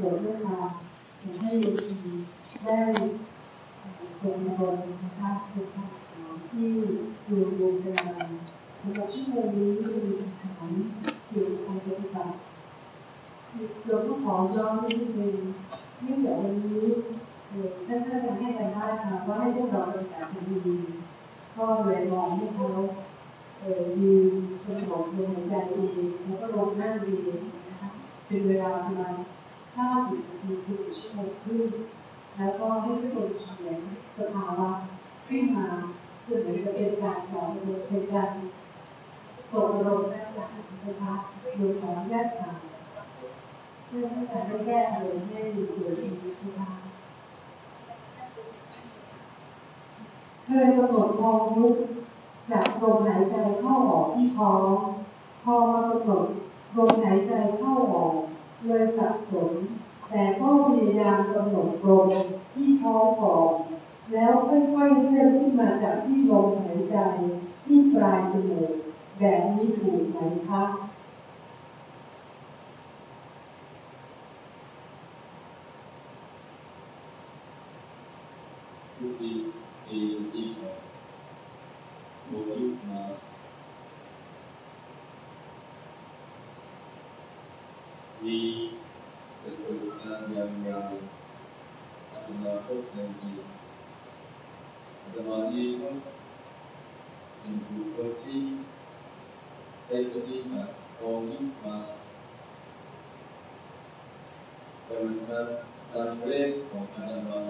โปรดเมตตาจะให้โยคีได้สวดมนต์นะคะเป็นคำถามที่รวมรวมกันมาสำหรับชั่วโมงนี้จะมีคำถามเกี่ยวกับการปฏิบัติเราก็ขอย้อนนิดนึงเนื่องจากวันนี้ท่านอาจารย์ให้การบ้านมาว่าให้พวกเราเปฏิบัติดีก็เลยมองให้เขายืนกระโดดลมหายใจเองแล้วก็ลงนั่งเองนะคะเป็นเวลาประมาณ 90นาทีคือชั่วโมงครึ่งแล้วก็ให้ทุกคนเขียนสภาวะขึ้นมาซึ่งเหมือนกับเป็นการสอนเป็นการส่งอารมณ์จากพระเจ้าค่ะโดยขออนุญาตอ่านเพื่อที่จะได้แก้อารมณ์ให้อยู่โดยชีวิตเจ้าค่ะเคยกำหนดคองยุบจากลมหายใจเข้าออกที่ท้องพอมากำหนดลมหายใจเข้าออก เลยสับสน แต่ก็พยายามกำหนดลมที่ท้องก่อนแล้วค่อยๆเลื่อนขึ้นมาจากที่ลมหายใจที่ปลายจมูกแบบนี้ถูกไหมคะทุกทีทีที่โมยุมามีปรารณ์อย่างไรอาตมา เข้าใจดีอาตมาเองก็เป็นบุคคลที่ได้ปฏิบัติโมยุมาเป็นครั้งแรกของอาตมา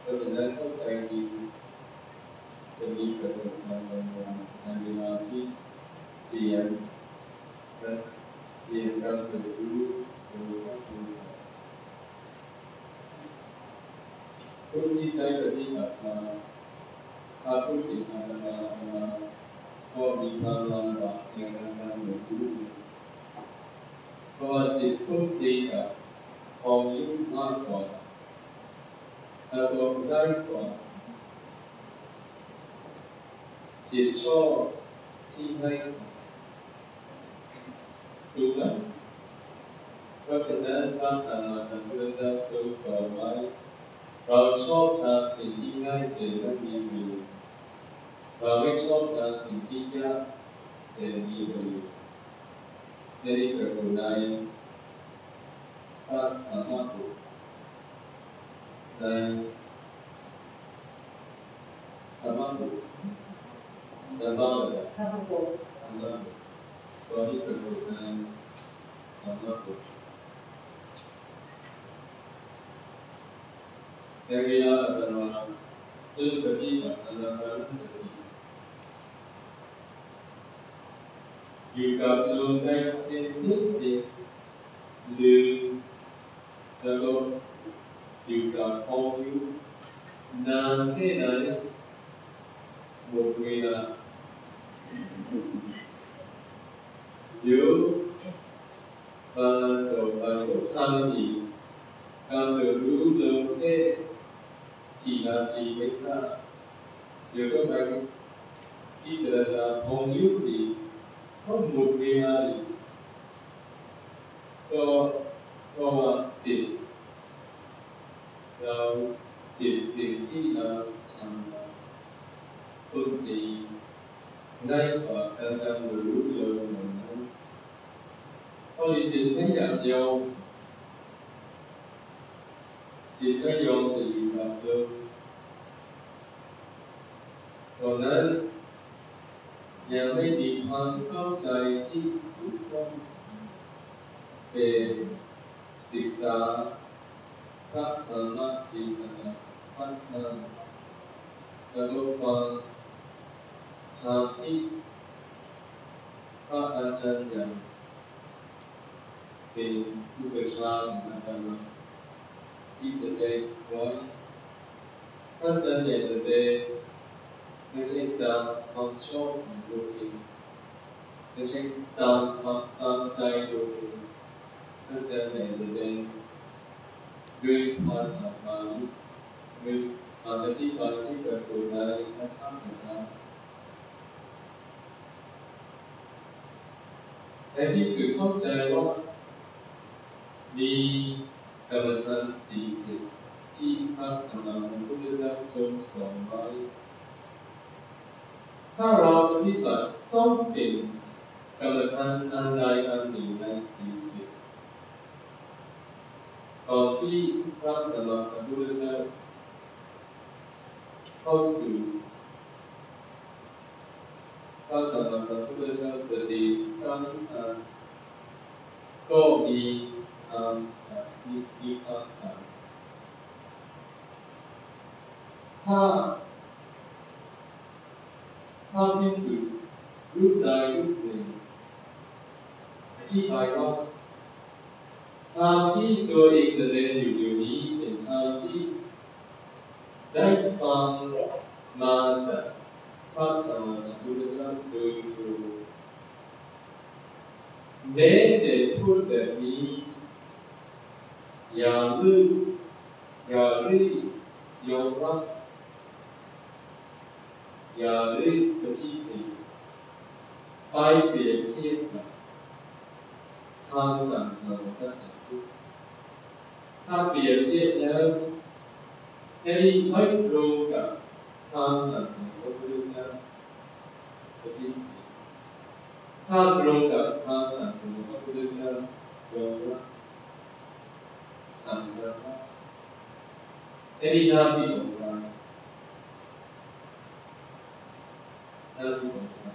เพราะฉะนั้นเข้าใจดีจะมีประสบการณ์ในเวลาที่เรียนและ เรียนการเรียนรู้โดยครอบครัวผู้ที่ได้ปฏิบัติมาถ้าพูดถึงอาตมาอาตมาก็มีความลำบากในการทำเรียนรู้เพราะว่าจิตคุ้นเคยกับความยุ่งมากกว่าแล้วก็ได้กว่าจิตชอบที่ให้ดูไหมเพราะฉะนั้นพระสัมมาสัมพุทธเจ้าทรงสอนไว้เราชอบทำสิ่งที่ง่ายแต่ไม่มีประโยชน์เราไม่ชอบทำสิ่งที่ยากแต่มีประโยชน์ในปรากฏในพระธรรมบทในธรรมบทธรรมบทพระพุทธธรรมบทตอนนี้ปรากฏในธรรมบทในเวลาอาตร มปฏิบัติอานาปานสติอยู่กับลมได้แค่นิดเดียวลืมแล้วก็อยู่กับห้องอยู่นานแค่ไหนหมดเวลาเดี๋ยววันต่อไปก็ทำอีกการเรีย นรู้เริ่มแค่กี่นาทีไม่ทราบเดี๋ยวก็ไปพิจารณาห้องอยู่อีกก็หมดเวลาอีกก็เพราะว่าจิตเราจิตสิ่งที่เราทำมาคนที่ง่ายกว่าการทำรู้เร็วเหมือนนั้นเพราะจิตไม่อยากยอมจิตไม่ยอมจะอยู่กับเดิมตอนนั้นยังไม่มีความเข้าใจที่ถูกต้องเป็นศึกษาพระธรรมเทศนาพระธรรมแล้วก็ฟังธรรมที่พระอาจารย์ใหญ่ เป็นผู้ประชาของอาตมาที่แสดงไว้พระอาจารย์ใหญ่แสดงไม่ใช่ตามความชอบของตัวเองไม่ใช่ตามความตามใจตัวเองพระอาจารย์ใหญ่แสดงด้วยภาษาบาลีด้วยคำอธิบายที่ปรากฏในพระธรรมนะครับในที่สุดเข้าใจว่า มีกรรมฐานสี่สิบที่พระสัมมาสัมพุทธเจ้าทรงสอนไว้ถ้าเราปฏิบัติต้องเป็นกรรมฐานอันใดอันหนึ่งในสี่สิบก่อนที่พระสัมมาสัมพุทธเจ้าเข้าสู่พระสัมมาสัมพุทธเจ้าเสด็จพระนิพพานก็มีคำสั่งมีมีคำสั่งถ้าถ้าพิสูจน์รูปใดรูปหนึ่งอธิบายว่าทางที่ตัวเองแสดงอยู่เดี๋ยวนี้เป็นทางที่ได้ฟังมาจากพระสัม มาสัมพุทธเจ้าโดยตรงแม้แต่พูดแบบนี้อย่าลืมอย่ารีบยอมรับอย่ารีบ ปฏิเสธไปเปรียบเทียบกับคำสั่งสอนพระธรรมถ้าเปรียบเทียบแล้วให้ไม่ ตรงกับคำสั่งสอนพระพุทธเจ้าปฏิเสธถ้าตรงกับคำสั่งสอนพระพุทธเจ้ายอมรับสังเกตว่าอันนี้หน้าที่ของเราหน้าที่ของเรา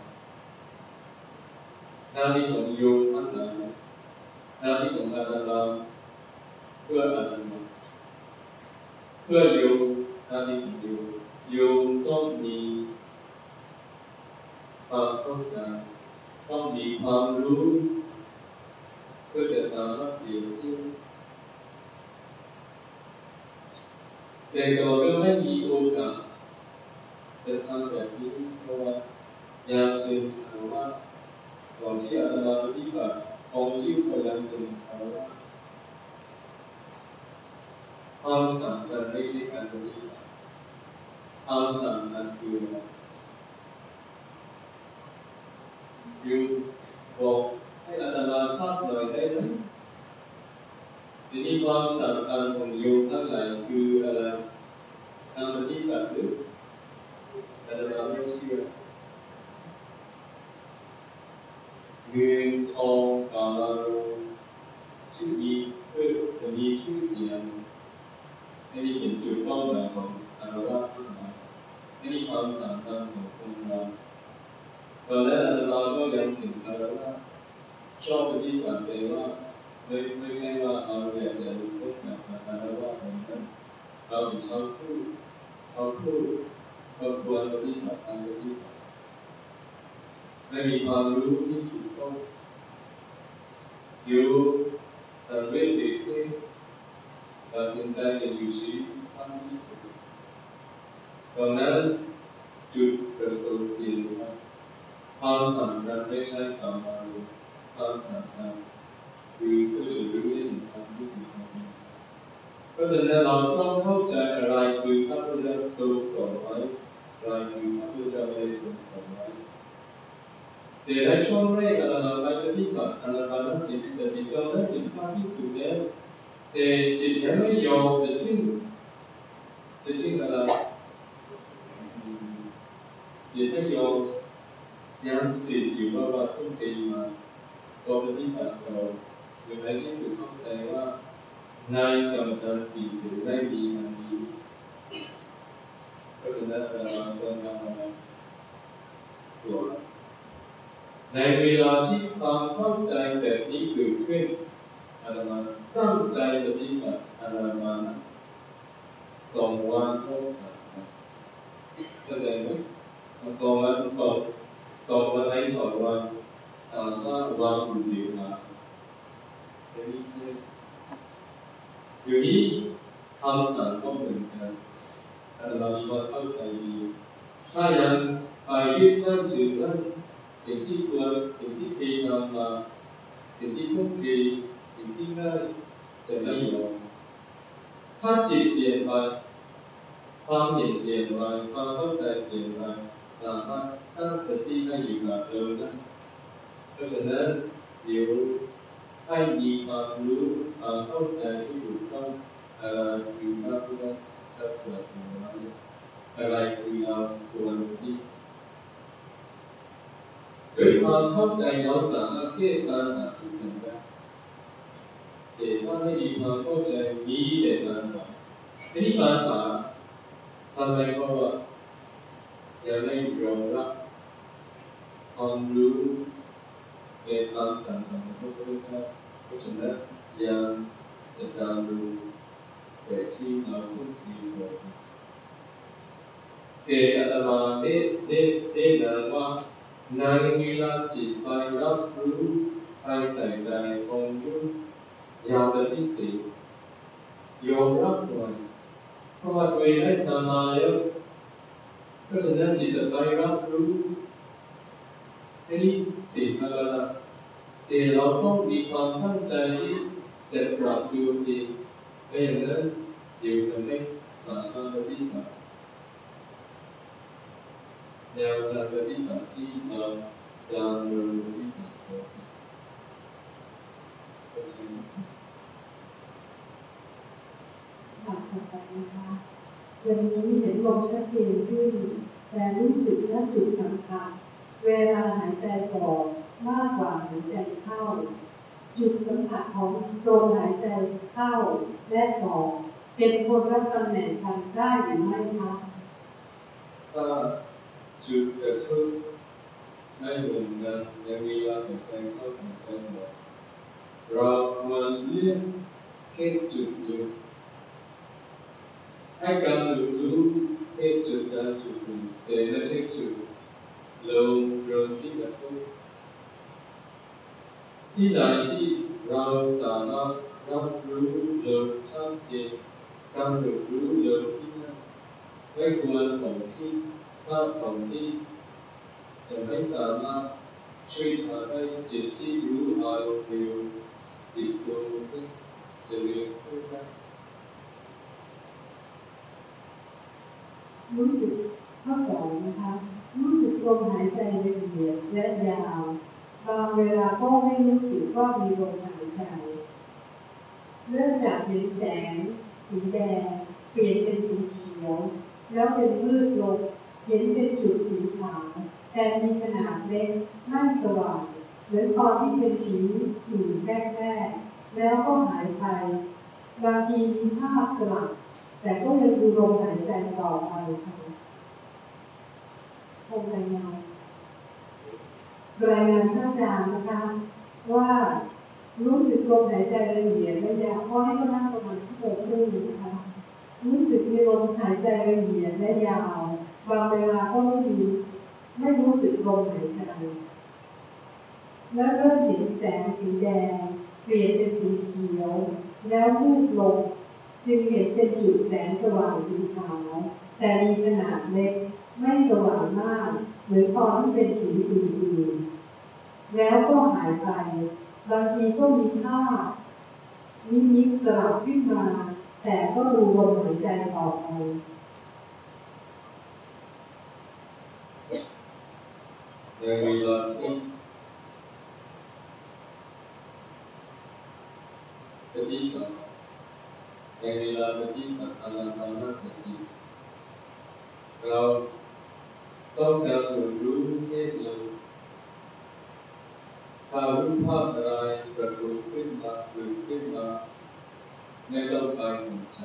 หน้าที่ของโยมทั้งหลายหน้าที่ของอาตมาเพื่ออาตมาเพื่อโยมหน้าที่ของโยมโยมต้องมีความเข้าใจต้องมีความรู้เพื่อจะสามารถเปลี่ยนที่ แต่ก็ไม่มีโอกาสจะทำแบบนี้เพราะว่ายังเป็นภาวะก่อนที่อาตมาปฏิบัติองค์ยุคก็ยังเป็นภาวะความสำคัญไม่ใช่การปฏิบัติความสำคัญคืออะไรอยู่บอกให้อาตมาทราบหน่อยได้ไหม ทีนี้ความสำคัญของโยมทั้งหลายคืออะไรการปฏิบัติหรืออาตมาไม่เชื่อเงินทองกาลาโรชื่อมีเพื่อจะมีชื่อเสียงไม่ได้เป็นจุดเป้าหมายของคารวะทั้งหลายไม่ความสำคัญของคนเราตอนนั้นอาก็ยังถึงคารวะชอบปฏิบัติแต่ว่า ไม่ไม่ใช่ว่าเราอยากจะรู้เรื่องจากสาธารณะเหมือนกันเราเป็นชาวพูดชาวพูดก็ควรปฏิบัติตามปฏิบัติไม่มีความรู้ที่ถูกต้องอยู่สังเวชเด็กตัดสินใจจะอยู่ชีวิตทำที่สุดตอนนั้นจุดประสงค์เปลี่ยนไปความสำคัญไม่ใช่การมารู้ความสำคัญ คือเพื่อจะรู้ได้ถึงความรู้ถึงความเป็นจริงเพราะฉะนั้นเราต้องเข้าใจอะไรคือพระพุทธเจ้าทรงสอนไว้อะไรคือพระพุทธเจ้าไม่ได้ทรงสอนไว้แต่ในช่วงแรกอาตมาไปปฏิบัติอาตมานั้นสิ่งที่จะติดต่อได้ถึงความพิสูจน์แล้วแต่จิตยังไม่ยอมจะถึงจะถึงอะไรจิตไม่ยอมยังติดอยู่ว่าว่าทุ่มเทมาก็ปฏิบัติเรา โดยในที่สุดเข้าใจว่าในกรรมฐานสี่สิบได้มีอันนี้เพราะฉะนั้นเราต้องทำอะไรตัวในเวลาที่ความเข้าใจแบบนี้เกิดขึ้นอาตมาตั้งใจปฏิบัติอาตมาสองวันก็ผ่านเข้าใจไหมสองวันสองสองวันในสองวันสามารถวางอุเบกขา ได้อยู่นี้คำสั่งก็เหมือนกัน แต่เรามีความเข้าใจดีถ้ายังไปยึดมั่นถือมั่นสิ่งที่ควรสิ่งที่เคยทำมาสิ่งที่คุ้นเคยสิ่งที่ง่ายจะไม่ยอมถ้าจิตเปลี่ยนไปความเห็นเปลี่ยนไปความเข้าใจเปลี่ยนไปสามารถตั้งสติให้อยู่กับเดิมได้เพราะฉะนั้นเดี๋ยว ให้มีความรู้ความเข้าใจที่ถูกต้องอะไรคือพระพุทธเจ้าตรัสไว้อะไรคือเราควรที่ด้วยความเข้าใจเราสามารถแก้ปัญหาทุกอย่างได้แต่ถ้าไม่มีความเข้าใจมีแต่ปัญหาทีนี้ปัญหาทำไมเพราะว่ายังไม่ยอมรับความรู้ในความสั่งสอนของพระพุทธเจ้า เพราะฉะนั้นยังจะตามดูแต่ที่เราคุ้นเคยบอกแต่อาตมาได้ได้ได้นำว่าในเว แต่เราต้องมีความตั้งใจที่จะปรับตัวเองไม่อย่างนั้นเดี๋ยวจะไม่สามารถปฏิบัติแนวทางปฏิบัติที่เราดำเนินปฏิบัติต่อไปโอเคค่ะถัดไปนะคะวันนี้เห็นลมชัดเจนขึ้น แต่รู้สึกและจุดสำคัญเวลาหายใจออก มากกว่าหายใจเข้า จุดสัมผัสของลมหายใจเข้าและออกเป็นคนละตำแหน่งกันได้หรือไม่คะถ้าจุดกระทบไม่เหมือนกันในเวลาหายใจเข้าหายใจออกเราควรเลือกแค่จุดเดียวให้การรู้แค่จุดใดจุดหนึ่งแต่ไม่ใช่จุดลงตรงที่กระทบ ที่ไหนที่เราสามารถรับรู้ลมชัดเจนการรู้รู้ลมที่นั่นไม่ควรสองที่ถ้าสองที่จะไม่สามารถช่วยทำให้จิตที่รู้อารมณ์เร็วติดตัวขึ้นจะเร็วขึ้นได้รู้สึกข้อสองนะคะรู้สึกลมหายใจละเอียดและยาว บางเวลาก็ไม่รู้สึกว่ามีลมหายใจ เริ่มจากเห็นแสง สีแดง เปลี่ยนเป็นสีเขียว แล้วเป็นมืดลงเห็นเป็นจุดสีขาวแต่มีขนาดเล็กไม่สว่างเหมือนตอนที่เป็นสีอื่นแรกๆแล้วก็หายไป บางทีมีภาพสลับแต่ก็ยังดูลมหายใจต่อไปค่ะคงรายงาน รายงานพระอาจารย์นะคะว่ารู้สึกลมหายใจละเอียดและยาวเพราะให้ก็นั่งประมาณที่โมงครึ่งนะคะรู้สึกมีลมหายใจละเอียดและยาวบางเวลาก็ไม่มีไม่รู้สึกลมหายใจ แล้วเริ่มเห็นแสงสีแดง เปลี่ยนเป็นสีเขียว แล้วมืดลงจึงเห็นเป็นจุดแสงสว่างสีขาว แต่มีขนาดเล็กไม่สว่างมาก หมือนตอนที่เป็นสีอื่นๆแล้วก็หายไป บางทีก็มีภาพนิมิตสลับขึ้นมา แต่ก็ดูลมหายใจต่อไปในเวลาที่ปฏิบัติในเวลาปฏิบั ต้องการรู้รู้แค่ลมถ้ารู้ภาพอะไรปรากฏขึ้นมาเกิดขึ้นมาไม่ต้องไปสนใจ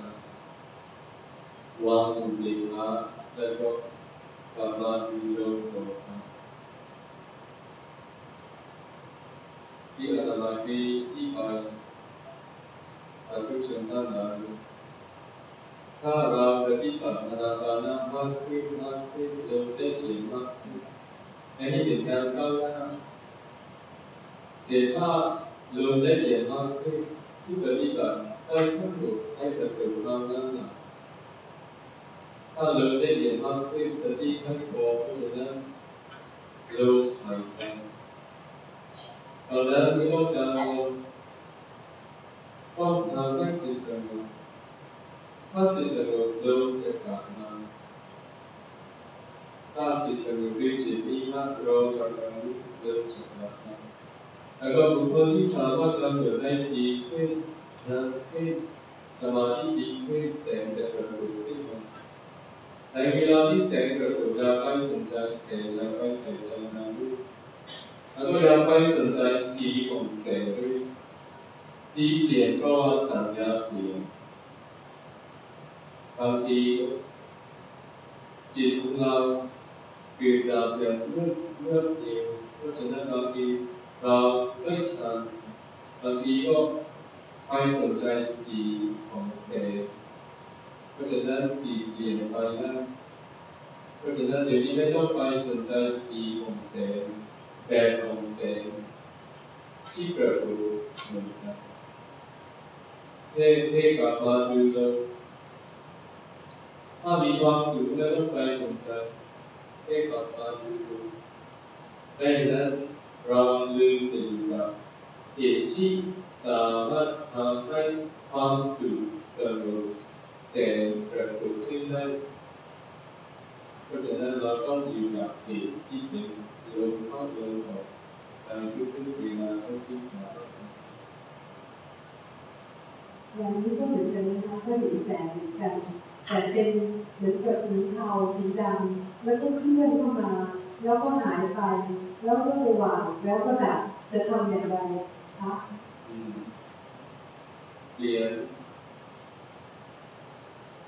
วางอุเบกขาแล้วก็กลับมาที่ลมต่อไปที่อาตมาที่ที่ไปสาธุชนท่านหลาย ถ้าเราปฏิบัติอานาปานมากขึ้นมากขึ้นเราได้เห็นมากขึ้นอันนี้เป็นการก้าวหน้าแต่ถ้าเราได้เห็นมากขึ้นที่ปฏิบัติได้ทั้งหมดให้ประสบความนั้นนะถ้าเราได้เห็นมากขึ้นสติไม่พอเพราะฉะนั้นเราหายไปตอนนั้นไม่ต้องการต้องทำให้จิตสงบ ถ้าจิตสงบลมจะกลับมาถ้าจิตสงบด้วยจิตนี้ถ้าเรากำลังลมจะกลับมาแล้วก็บุคคลที่สามารถกำหนดได้ดีขึ้นนานขึ้นสมาธิดีขึ้นแสงจะปรากฏขึ้นมาในเวลาที่แสงปรากฏอย่าไปสนใจแสงอย่าไปส่ใจนารูปแล้วก็อย่าไปสนใจสีของแสงด้วยสีเปลี่ยนเพราะว่าสัญญาเปลี่ยน บางทีจิตของเราเกิดดับอย่างรวดรวดเร็วเพราะฉะนั้นบางทีเราไม่ทันบางทีก็ไปสนใจสีของแสงเพราะฉะนั้นสีเปลี่ยนไปนะเพราะฉะนั้นเดี๋ยวนี้ไม่ต้องไปสนใจสีของแสงแบบของแสงที่ปรากฏเหมือนกันเทเทกลับมาดูเลย ถ้ามีความสุขแล้วต้องไปสนใจเทกลับมาดูดังนั้นเราลืมจะอยู่กับเหตุที่สามารถทำให้ความสุขสงบแสงปรากฏขึ้นได้เพราะฉะนั้นเราต้องอยู่กับเหตุที่เป็นลมเข้าลมออกในทุกๆเวลาทุกๆสถานการณ์อย่างนี้ก็เหมือนกันนะคะก็เห็นแสงเหมือนกัน แต่เป็นเหมือนกับสีเทาสีดำแล้วก็เคลื่อนเข้ามา แล้วก็หายไป แล้วก็สว่างแล้วก็ดับจะทำอย่างไรคะเรียน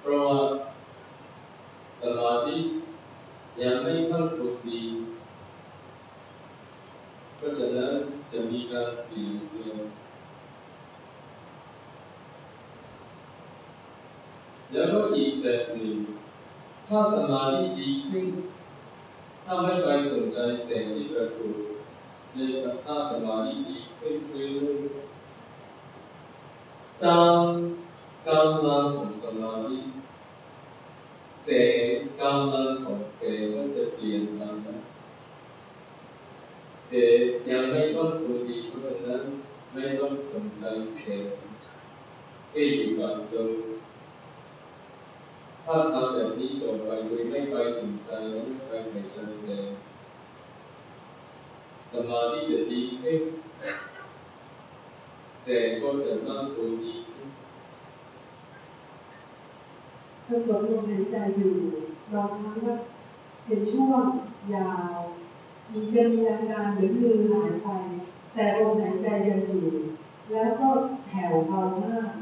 เพราะว่าสมาธิยังไม่มั่นคงดีเพราะฉะนั้นจะมีการเปลี่ยนแปลง แล้วก็อีกแบบหนึ่ง ถ้าสมาธิดีขึ้น ถ้าไม่ไปสนใจแสงที่ปรากฏในสภาสมาธิดีขึ้นเรื่อยๆตามกำลังของสมาธิแสงกำลังของแสงก็จะเปลี่ยนไปนะแต่ยังไม่ต้องคงดีเพราะฉะนั้นไม่ต้องสนใจแสงแค่อยู่กับลม ถ้าทำแบบนี้ต่อไปโดยไม่ไปสนใจและไม่ไปใส่ใจแสงสมาธิจะดีขึ้นแสงก็จะมั่นคงดีขึ้นกำหนดลมหายใจอยู่บางครั้งว่าเป็นช่วงยาว มีจะมีอาการหมือมือหายไป แต่ลมหายใจยังอยู่ แล้วก็แผ่วเบามาก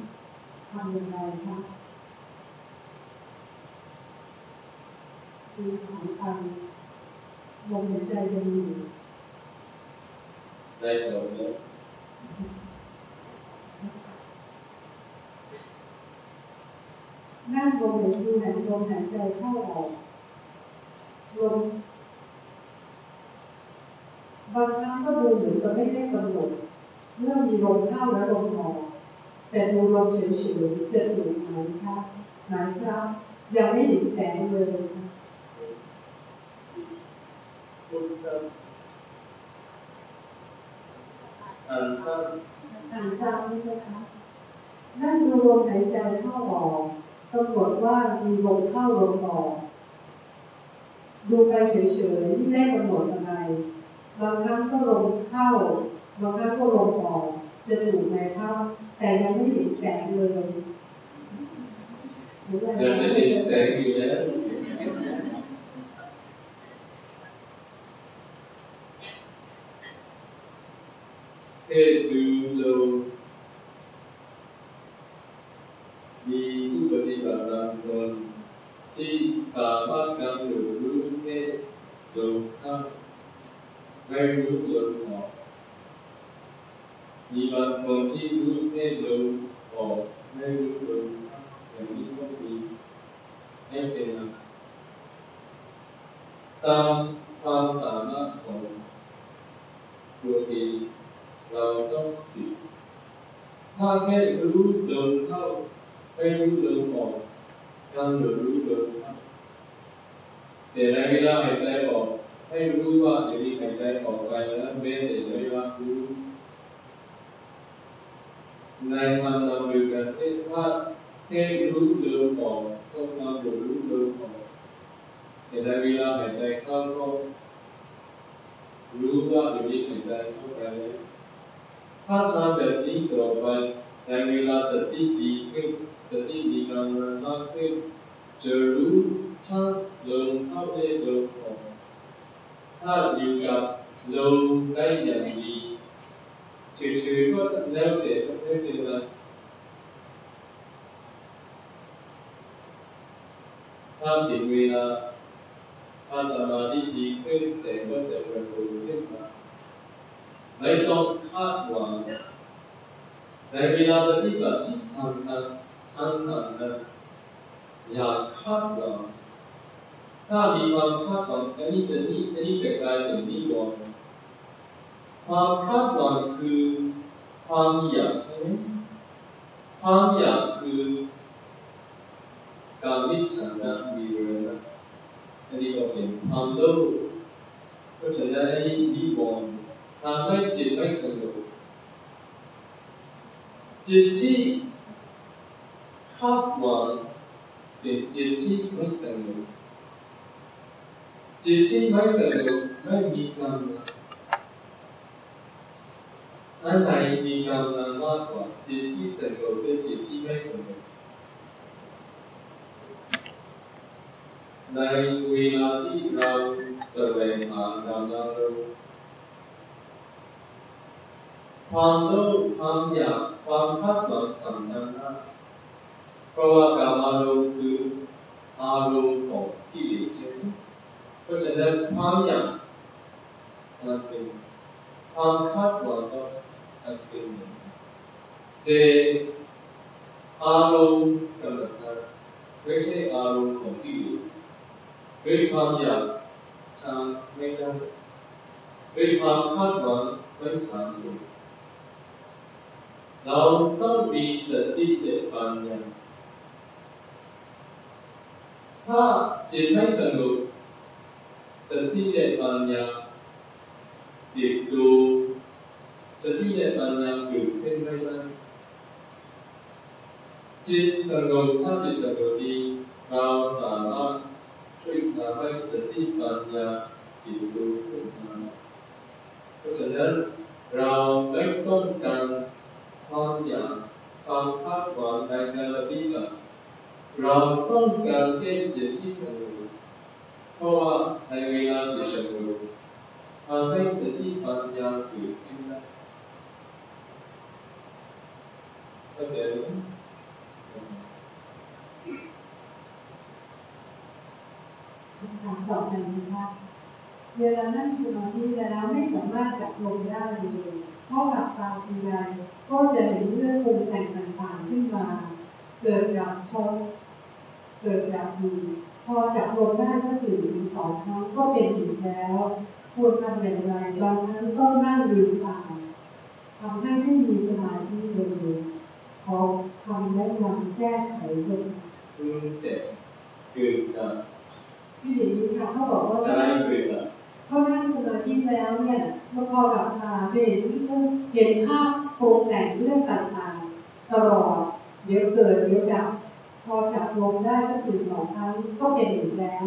ทำยังไงคะ มือหายไปลมหายใจยังอยู่ได้ต่อเนื่องนั่งลมหายใจดูหายลมหายใจเข้าออกลมบางครั้งก็ดูเหมือนกับไม่ได้กำหนดเมื่อมีลมเข้าและลมออก แต่ดูลมเฉยๆจะถูกไหมครับไหมครับยังไม่เห็นแสงเลยค่ะ พูดสั้นอ่านสั้นอ่านซ้ำใช่ไหมคะนั่งดูลมหายใจเข้าออกปรากฏว่ามีลมเข้าลมออก ดูไปเฉยๆไม่ได้กำหนดอะไร บางครั้งก็ลมเข้า บางครั้งก็ลมออก จะถูกไหมครับแต่ยังไม่เห็นแสงเลยหรือว่าอยจะเห็นแสงอยู่แล้ว แค่ดูลมมีผู้ปฏิบัติบางคนที่สามารถกำหนดรู้แค่ลมเข้าไม่รู้ลมออก มีบางคนที่รู้แค่ลมออกไม่รู้ลมเข้าอย่างนี้ก็มีไม่เป็นไรตามความสามารถของตัวเอง เราต้องฝึกถ้าแค่รู้ลมเข้าไม่รู้ลมออกกำหนดรู้ลมเข้าแต่ในเวลาหายใจออกให้รู้ว่าเดี๋ยวนี้หายใจออกไปแล้วเว้นแต่ไม่รับรู้ในทางนำเดียวกันที่ถ้าแค่รู้เดิมออกก็กำหนดรู้เดิมออกแต่ในเวลาหายใจเข้าก็รู้ว่าเดี๋ยวนี้หายใจเข้าไปแล้ว ถ้าทำแบบนี้ต่อไปในเวลาสติดีขึ้นสติมีกำลังมากขึ้นจะรู้ถ้าลมเข้าได้ลมออกถ้าอยู่กับลมได้อย่างดีเฉยๆก็แล้วแต่ไม่เป็นไรถ้าถึงเวลาถ้าสมาธิดีขึ้นแสงก็จะปรากฏขึ้นมา ไม่ต้องคาดหวังในเวลาปฏิบัติที่สำคัญอันสำคัญอย่าคาดหวังถ้ามีความคาดหวังอันนี้จะนี่อันนี้จะกลายเป็นนิวรณ์ความคาดหวังคือความอยากใช่ไหมความอยากคือการวิจารณ์วิเวณอันนี้ก็เป็นความโลภเพราะฉะนั้นอันนี้นิวรณ์ ทำให้จิตไม่สงบจิตที่คาดหวังเป็นจิตที่ไม่สงบจิตที่ไม่สงบไม่มีกำลังอันไหนมีกำลังมากกว่าจิตที่สงบเป็นจิตที่ไม่สงบในเวลาที่เราแสวงหากำลังรู้ ความโลภความอยากความคาดหวังสำคัญมากเพราะว่ากามารมณ์คืออารมณ์ของกิเลสใช่ไหมเพราะฉะนั้นความอยากจำเป็นความคาดหวังก็จำเป็นเหมือนกันแต่อารมณ์กรรมฐานไม่ใช่อารมณ์ของกิเลสด้วยความอยากทำไม่ได้ด้วยความคาดหวังไม่สำเร็จ เราต้องมีสติและปัญญาถ้าจิตไม่สงบสติและปัญญาติดดูสติและปัญญาเกิดขึ้นไม่ได้จิตสงบถ้าจิตสงบดีเราสามารถช่วยทำให้สติปัญญาติดดูขึ้นมาเพราะฉะนั้นเราไม่ต้องการ ความอยากความคาดหวังในการปฏิบัติเราต้องการแค่จิตที่สงบเพราะว่าในเวลาที่สงบทำให้สติปัญญาเกิดขึ้นได้เข้าใจไหมเข้าใจคำถามต่อไปนะคะเวลานั่งสมาธิแล้วไม่สามารถจับลมได้เลย เพราะหลับตาทีไรก็จะเห็นเรื่องปรุงแต่งต่างๆขึ้นมา เกิดดับพบเกิดดับดีพอจับลมได้สักหนึ่งถึงสองครั้งก็เป็นอีกแล้ว ควรทำอย่างไรบางครั้งก็นั่งลืมตาทำให้ไม่มีสมาธิเลยขอคำแนะนำแก้ไขจนปรุงแต่งเกิดดับที่อย่างนี้ค่ะเขาบอกว่าอะไรเกิดดับ เขานั่งสมาธิแล้วเนี่ยเมื่อพอหลับตาจะเห็นเรื่องเห็นภาพโครงแต่งเรื่องต่างๆตลอดเดี๋ยวเกิดเดี๋ยวดับพอจับลมได้สักถึงสองครั้งก็เป็นอีกแล้ว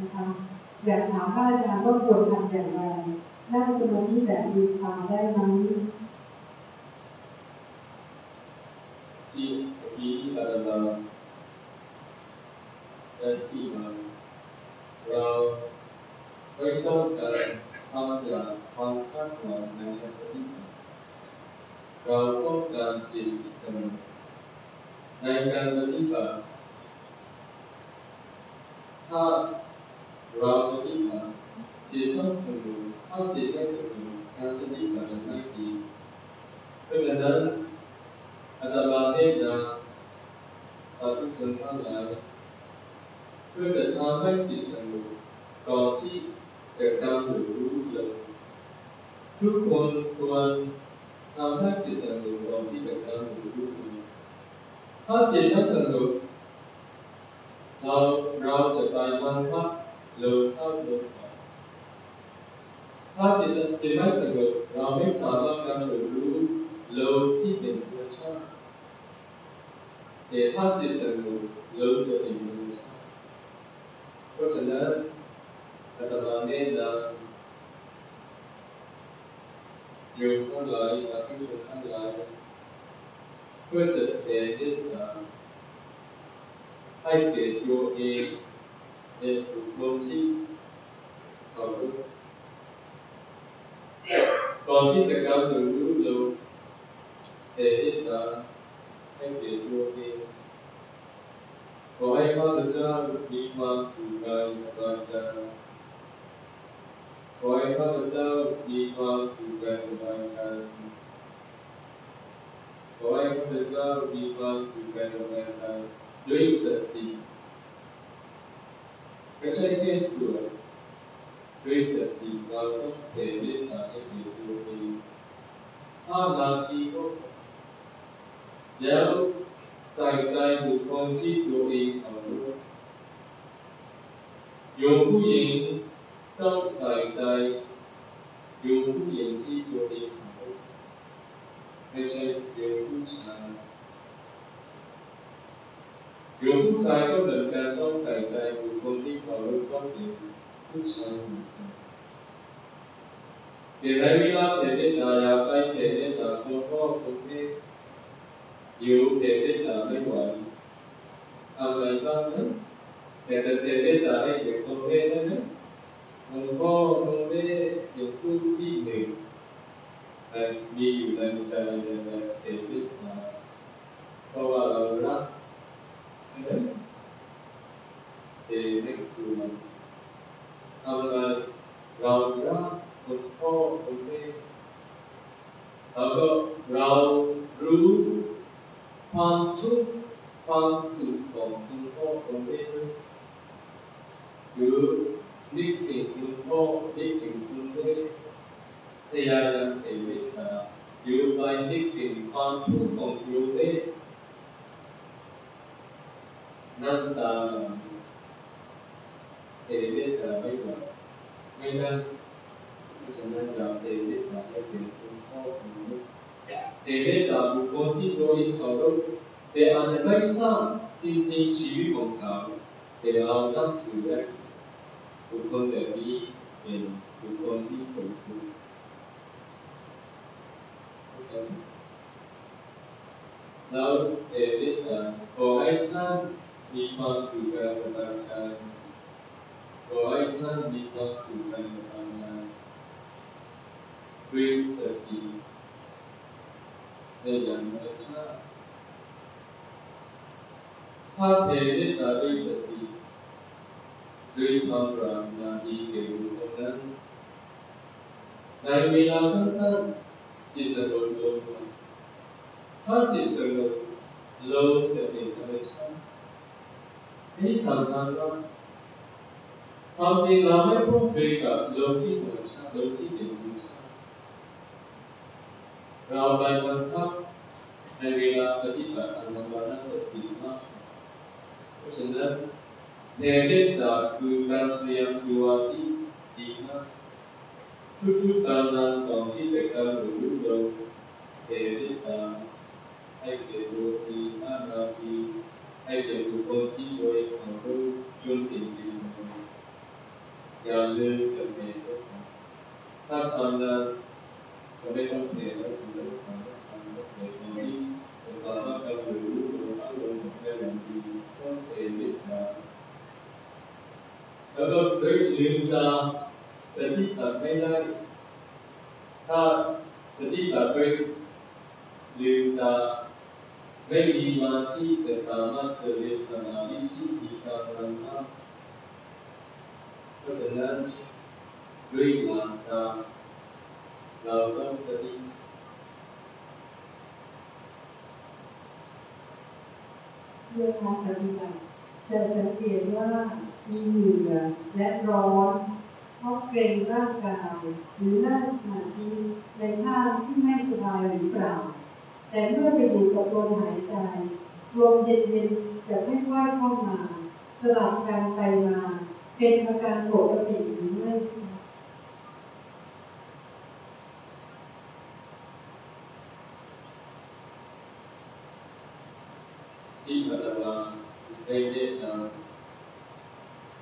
นะคะอยากถามพระอาจารย์ว่าควรทำอย่างไรนั่งสมาธิแบบดูตาได้ไหมที่เมื่อกี้ที่เราเราได้ที่มาเรา ไม่ต้องการความอยากความคาดหวังในการปฏิบัติเราต้องการจิตที่สงบในการปฏิบัติถ้าเราปฏิบัติจิตต้องสงบถ้าจิตไม่สงบการปฏิบัติจะไม่ดีเพราะฉะนั้นอาตมาเนตนาสาธุชนทั้งหลายเพื่อจะทำให้จิตสงบก่อนที่ จะกำหนดรู้ลมทุกคนควรทำให้จิตสงบก่อนที่จะกำหนดรู้ลมถ้าจิตไม่สงบเราเราจะไปบังคับลมเข้าลมออกถ้าจิตจิตไม่สงบเราไม่สามารถกำหนดรู้ลมที่เป็นธรรมชาติแต่ถ้าจิตสงบลมจะเป็นธรรมชาติเพราะฉะนั้น อาตมาแนะนำโยมทั้งหลายสาธุชนทั้งหลายเพื่อจะแผ่เมตตาให้แก่ตัวเองในบุคคลที่เคารพก่อนที่จะก้าวถึงรู้เราแผ่เมตตาให้แก่ตัวเองขอให้ข้าพเจ้ามีความสุขกายสบายใจ ขอให้ข้าพเจ้ามีความสุขกายสบายใจขอให้ข้าพเจ้ามีความสุขกายสบายใจด้วยสติไม่ใช่แค่สวดด้วยสติเราต้องแผ่เมตตาให้แก่ตัวเองห้านาทีก็แล้วใส่ใจบุคคลที่ตัวเองเคารพโยมผู้หญิง ต้องใส่ใจโยมผู้หญิงที่ตัวเองเคารพไม่ใช่โยมผู้ชายโยมผู้ชายก็เหมือนกันต้องใส่ใจบุคคลที่เคารพ ก็เป็นผู้ชายเหมือนกันเดี๋ยวในเวลาเพ็นเมตตาอยากไปเพ็นเมตตาคุณ พ่อคุณแม่อยู่เพ็นเมตตาไม่ไหวทำอะไรทราบไหมแต่จะเพ็นเมตตาให้เด็กคนแม่ใช่ไหมคุณพ่อคุณแบุคคลแบบนี้เป็นบุคคลที่สมควรเข้าใจไหมแล้วเทเมตขอให้ท่านมีความสุขกายสบายใจขอให้ท่านมีความสุขกายสบายใจด้วยสติในอย่างธรรมชาติถ้าเพเมตตาด้วยสติ ด้วยความปรารถนาดีแก่บุคคลนั้นในเวลาสั้นๆจิตสงบลงไปถ้าจิตสงบลงจะเป็นธรรมชาตินี่สำคัญว่าความจริงเราไม่พูดคุยกับลมที่ธรรมชาติลมที่เป็นธรรมชาติเราไปบังคับในเวลาปฏิบัติอนาปานสติมากเพราะฉะนั้น เนเมตตาคือการเตรียมตัวที่ดีมากทุกๆการงานก่อนที่จะการรู้เราเทเมตตาให้แก่ตัวเองห้านาทีให้แก่บุคคลที่โดยเขารู้จนถึงที่สุดอย่าลืมจะเมตตาถ้าทำนั้นก็ไม่ต้องเปลี่ยนแล้วคุณจะสามารถทำได้ในตรงที่จะสามารถกำหนดรู้ตัวอารมณ์ได้อย่างดีต้องเปลี่ยนเมตตา แล้วก็ด้วยลืมตาปฏิบัติไม่ได้ ถ้าปฏิบัติด้วยลืมตาไม่มีมาที่จะสามารถเจริญสมาธิที่มีกำลังมากเพราะฉะนั้นด้วยหลับตาเราต้องปฏิบัติเวลารปฏิบัติจะสังเกตว่า มีเหงื่อและร้อนเพราะเกรงร่างกายหรือนั่งสมาธิในท่าที่ไม่สบายหรือเปล่า แต่เมื่อไปอยู่กับลมหายใจลมเย็นๆจะไม่ค่อยเข้ามา สลับกันไปมา เป็นอาการปกติหรือไม่ที่อาตมาได้แนะนำ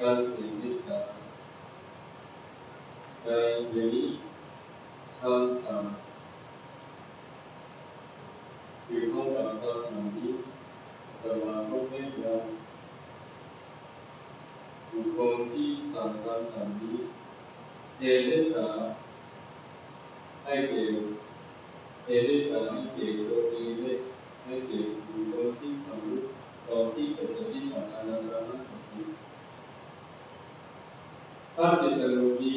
การเปลี่ยนเมตตาในเรื่องนี้คำถามคือข้ากับคำถามนี้ระหว่างพวกแม่เราบุคคลที่ถามคำถามนี้เอเลตาให้เกี่ยวเอเลตาให้เกี่ยวตัวเองเลยให้เกี่ยวบุคคลที่ทำรู้ตอนที่จะปฏิบัติอนาปานส ติภาจิตสรุปดี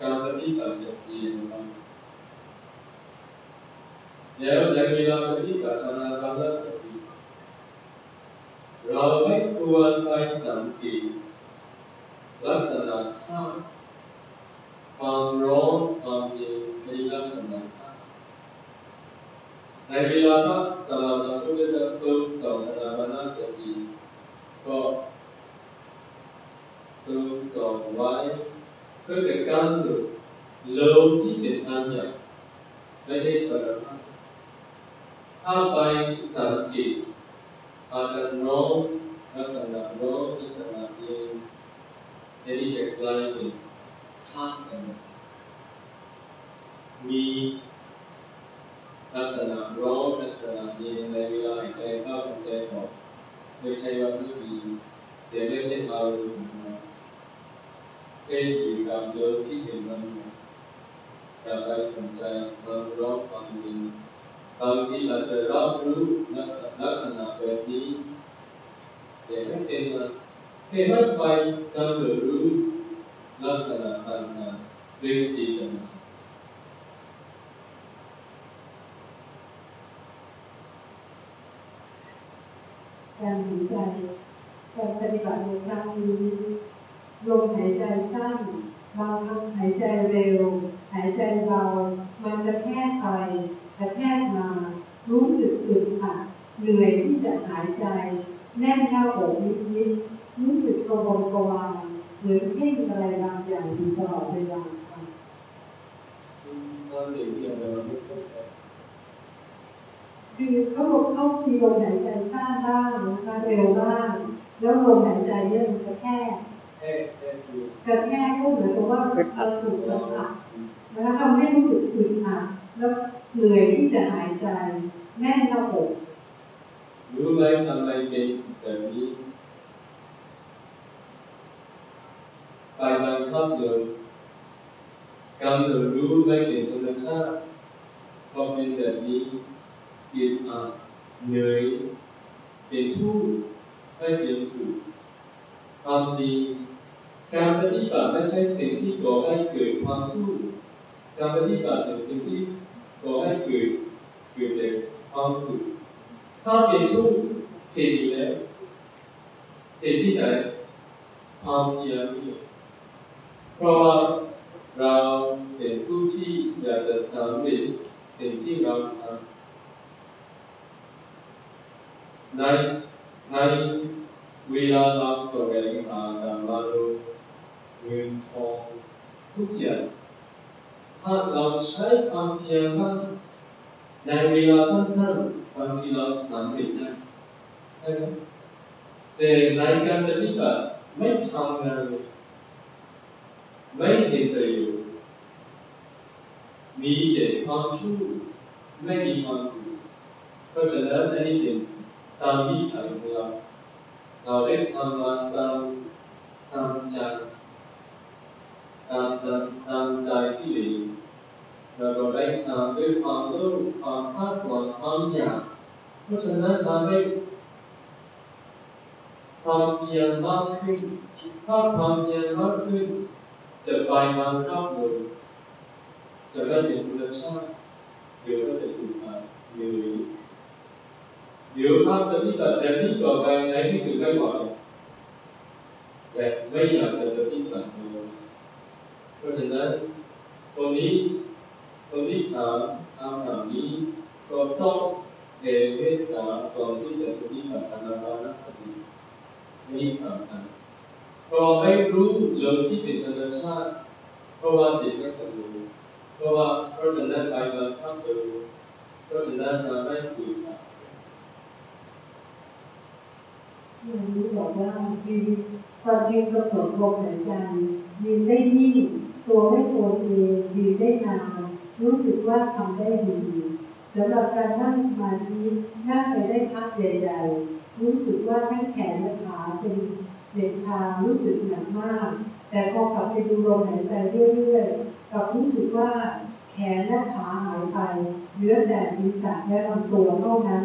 การปฏิบัติจะเปลี่ยนไปแล้วในเวลาปฏิบัติอนาปานสติเราไม่ควรไปสังเกตลักษณะท่าความร้อนความเย็นในลักษณะท่าในเวลาพระสัมาสัมพุทธเจ้าทรงสอนอนาปานสติก็ ทรงสอนไว้เพื่อจะกันหลุดลมที่เป็นอันใหญ่ไม่ใช่ปรมาถ้าไปสังเกตอาการร้อนลักษณะร้อนลักษณะเย็นในนี้จะกลายเป็นธากันมีลักษณะร้อนลักษณะเย็นในเวลาหายใจเข้าหายใจออกไม่ใช่ว่าไม่มีแต่ไม่ใช่อารมณ์ แค่อยู่กับเดิมที่เห็นมันอย่าไปสนใจความร้อนความเย็นบางทีเราจะรับรู้ลักษณะแบบนี้แต่ไม่เป็นมันแค่ไม่ไปกำหนดรู้ลักษณะต่างๆด้วยจิตนาการหายใจการปฏิบัติในครั้งนี้ ลมหายใจสั้นบางครั้งหายใจเร็ว หายใจเบา มันกระแทกไปกระแทกมา รู้สึกอึดอัดเหนื่อยที่จะหายใจ แน่นหน้าอกนิดๆรู้สึกกระวนกระวายเหมือนเพ่งอะไรบางอย่างอยู่ตลอดเวลาค่ะตอนเด็กที่เราไม่เข้าใจคือเขาบอกเขามีลมหายใจสั้นบ้างนะคะเร็วบ้าง แล้วลมหายใจเนี่ยมันกระแทกแค่แค่ดู กระแทกก็เหมือนกับว่าเราถูกสัมผัสนะคะทำให้รู้สึกอึดอัดแล้วเหนื่อยที่จะหายใจแน่นหน้าอกรู้ไหมทำไมเป็นแบบนี้ไปบังคับเลยกำหนดรู้ไม่เป็นธรรมชาติพอเป็นแบบนี้อึดอัดเหนื่อยเป็นทุกข์ไม่เป็นสุขความจริง การปฏิบัติไม่ใช่สิ่งที่ก่อให้เกิดความทุกข์การปฏิบัติเป็นสิ่งที่ก่อให้เกิดเกิดแต่ความสุขถ้าเป็นทุกข์เหตุอยู่แล้วเหตุที่ไหนความเพียรนี่เพราะว่าเราเป็นผู้ที่อยากจะสำเร็จสิ่งที่เราทำในในเวลาเราแสวงหาการมาลง เงินทองทุกอย่างถ้าเราใช้ความเพียรมากในเวลาสั้นๆบางทีเราสำเร็จได้ใช่ไหมแต่ในการปฏิบัติไม่ทำงานไม่เห็นประโยชน์มีแต่ความทุกข์ไม่มีความสุขเพราะฉะนั้นอันนี้เป็นตามวิสัยของเราเราได้ทำมาตามตามใจ ตามตามตามใจที่ดีเราก็ได้ทำด้วยความโลภความคาดหวังความอยากเพราะฉะนั้นทำให้ความเพียรมากขึ้นถ้าความเพียรมากขึ้น จะไปบังคับเลยจะได้เป็นธรรมชาติเดี๋ยวก็จะถูกอัดเหนื่อยเดี๋ยวถ้าปฏิบัติแบบนี้ต่อไปในที่สุดไม่ไหวแต่ไม่อยากจะปฏิบัติเลย ราะฉะนั้นคนนี้คนที่ถามคำถามนี้ก็ต้องเอเมตตาก่อนที่จะปฏิบัติอนาปานสตินี่สำคัญเพราะไม่รู้เรื่องที่เป็นธรรมชาติ เพราะว่าจิตไม่สงบเพราะว่าเพราะฉะนั้นไปบังคับดูเพราะฉะนั้นทำให้คุยกันอย่างนี้บอกว่ายืนตอนยืนกำหนดลมหายใจยืนได้นิ่ง ตัวไม่โอนเองยืนได้นาน รู้สึกว่าทำได้ดีสำหรับการนั่งสมาธินั่งไปได้พักใหญ่ๆรู้สึกว่าทั้งแขนและขาเป็นเด็กชารู้สึกหนักมาก แต่พอกลับไปดูลมหายใจเรื่อยๆกลับรู้สึกว่าแขนและขาหายไปเหลือแต่ศีรษะและลำตัวเท่านั้น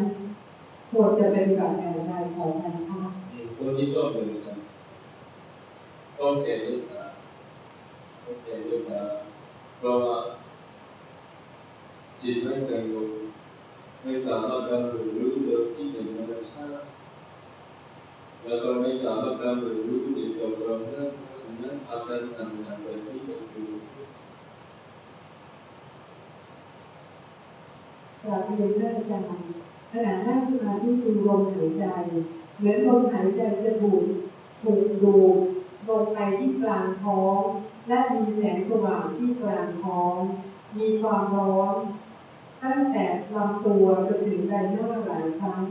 ควรจะเป็นแบบไหนใดของมันคะคนนี้ก็เหมือนกันก็ แก่ลูกตาก็แลูกตาเพราะว่าจิตไม่สงบไม่สามารถกำหนดรู้โดยที่เป็นธรรมชาติแล้วก็ไม่สามารถกำหนดรู้ติดกับเราได้เพราะฉะนั้นอาการต่างๆแบบนี้จะเกิดขึ้นกราบเรียนพระอาจารย์ขณะนั่งสมาธิดูลมหายใจเหมือนลมหายใจจะถูกถูกดูลงไปที่กลางท้อง และมีแสงสว่างที่กลางท้อง มีความร้อน ตั้งแต่ลำตัวจนถึงใบหน้าหลายครั้ง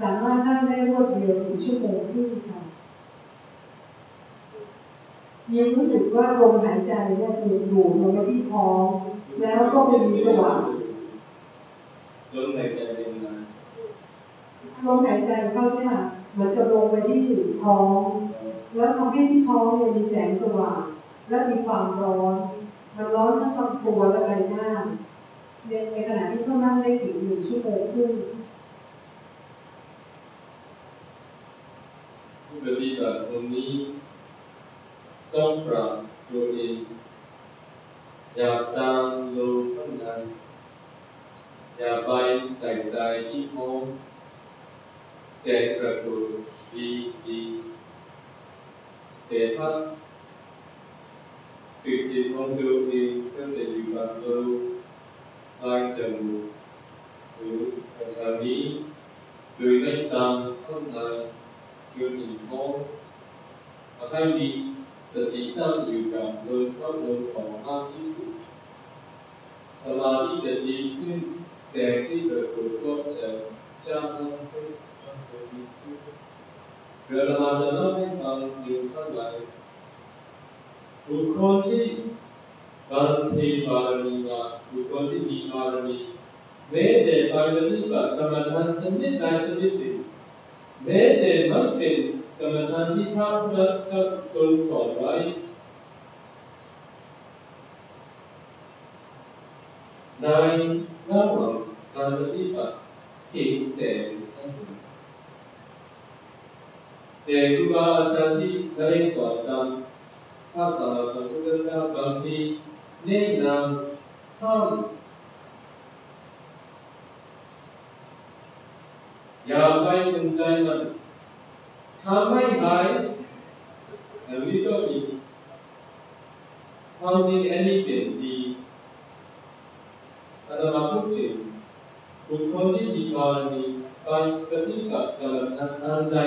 สามารถนั่งได้รวดเดียวถึงชั่วโมงครึ่งค่ะยังรู้สึกว่าลมหายใจเนี่ยถูกดูดลงไปที่ท้อง แล้วก็มีสว่างลมหายใจเป็นไงลมหายใจเข้าเนี่ยเหมือนกับลงไปที่ท้อง แล้วทำให้ที่ท้องเนี่ยมีแสงสว่าง และมีความร้อนมันร้อนทั้งลำตัวและใบหน้าในในขณะที่เขานั่งได้ถึงหนึ่งชั่วโมงครึ่ง ผู้ปฏิบัติคนนี้ต้องปรับตัวเองอย่าตามลมข้างในอย่าไปใส่ใจที่ท้องแสงปรากฏดีดีแต่ถ้า ฝึกจิตของตัวเองก็จะอยู่กับลมปลายจมูกหรือแถวๆนี้โดยไม่ตามข้างในจนถึงท้องให้มีสติตั้งอยู่กับลมเข้าลมออกมากที่สุดสมาธิจะดีขึ้นแสงที่ปรากฏก็จะจ้างขึ้นจ้างดีขึ้นเวเราจะเล่าให้ฟังเรื่องข้างใน บุคคลที่บางเพลบารมีมาบุคคลที่มีบารมีแม้แต่ไปปฏิบัตกรรมฐานชนิดใดชนิดหนึ่งแม้แต่ไม่เป็นกรรมฐานที่พระพุทธเจ้าทรงสอนไว้ในระหว่างการปฏิบัติเห็นแสงนั่นเองแต่ครูบาอาจารย์ที่ได้สอนตาม พระสัมมาสัมพุทธเจ้าบางทีแนะนำห้ามอย่าไปสนใจมันทำให้หายอันนี้ก็มีความจริงอันนี้เป็นดีอาตมาพูดถึงบุคคลที่มีบารมีไปปฏิบัติกรรมฐานอันใด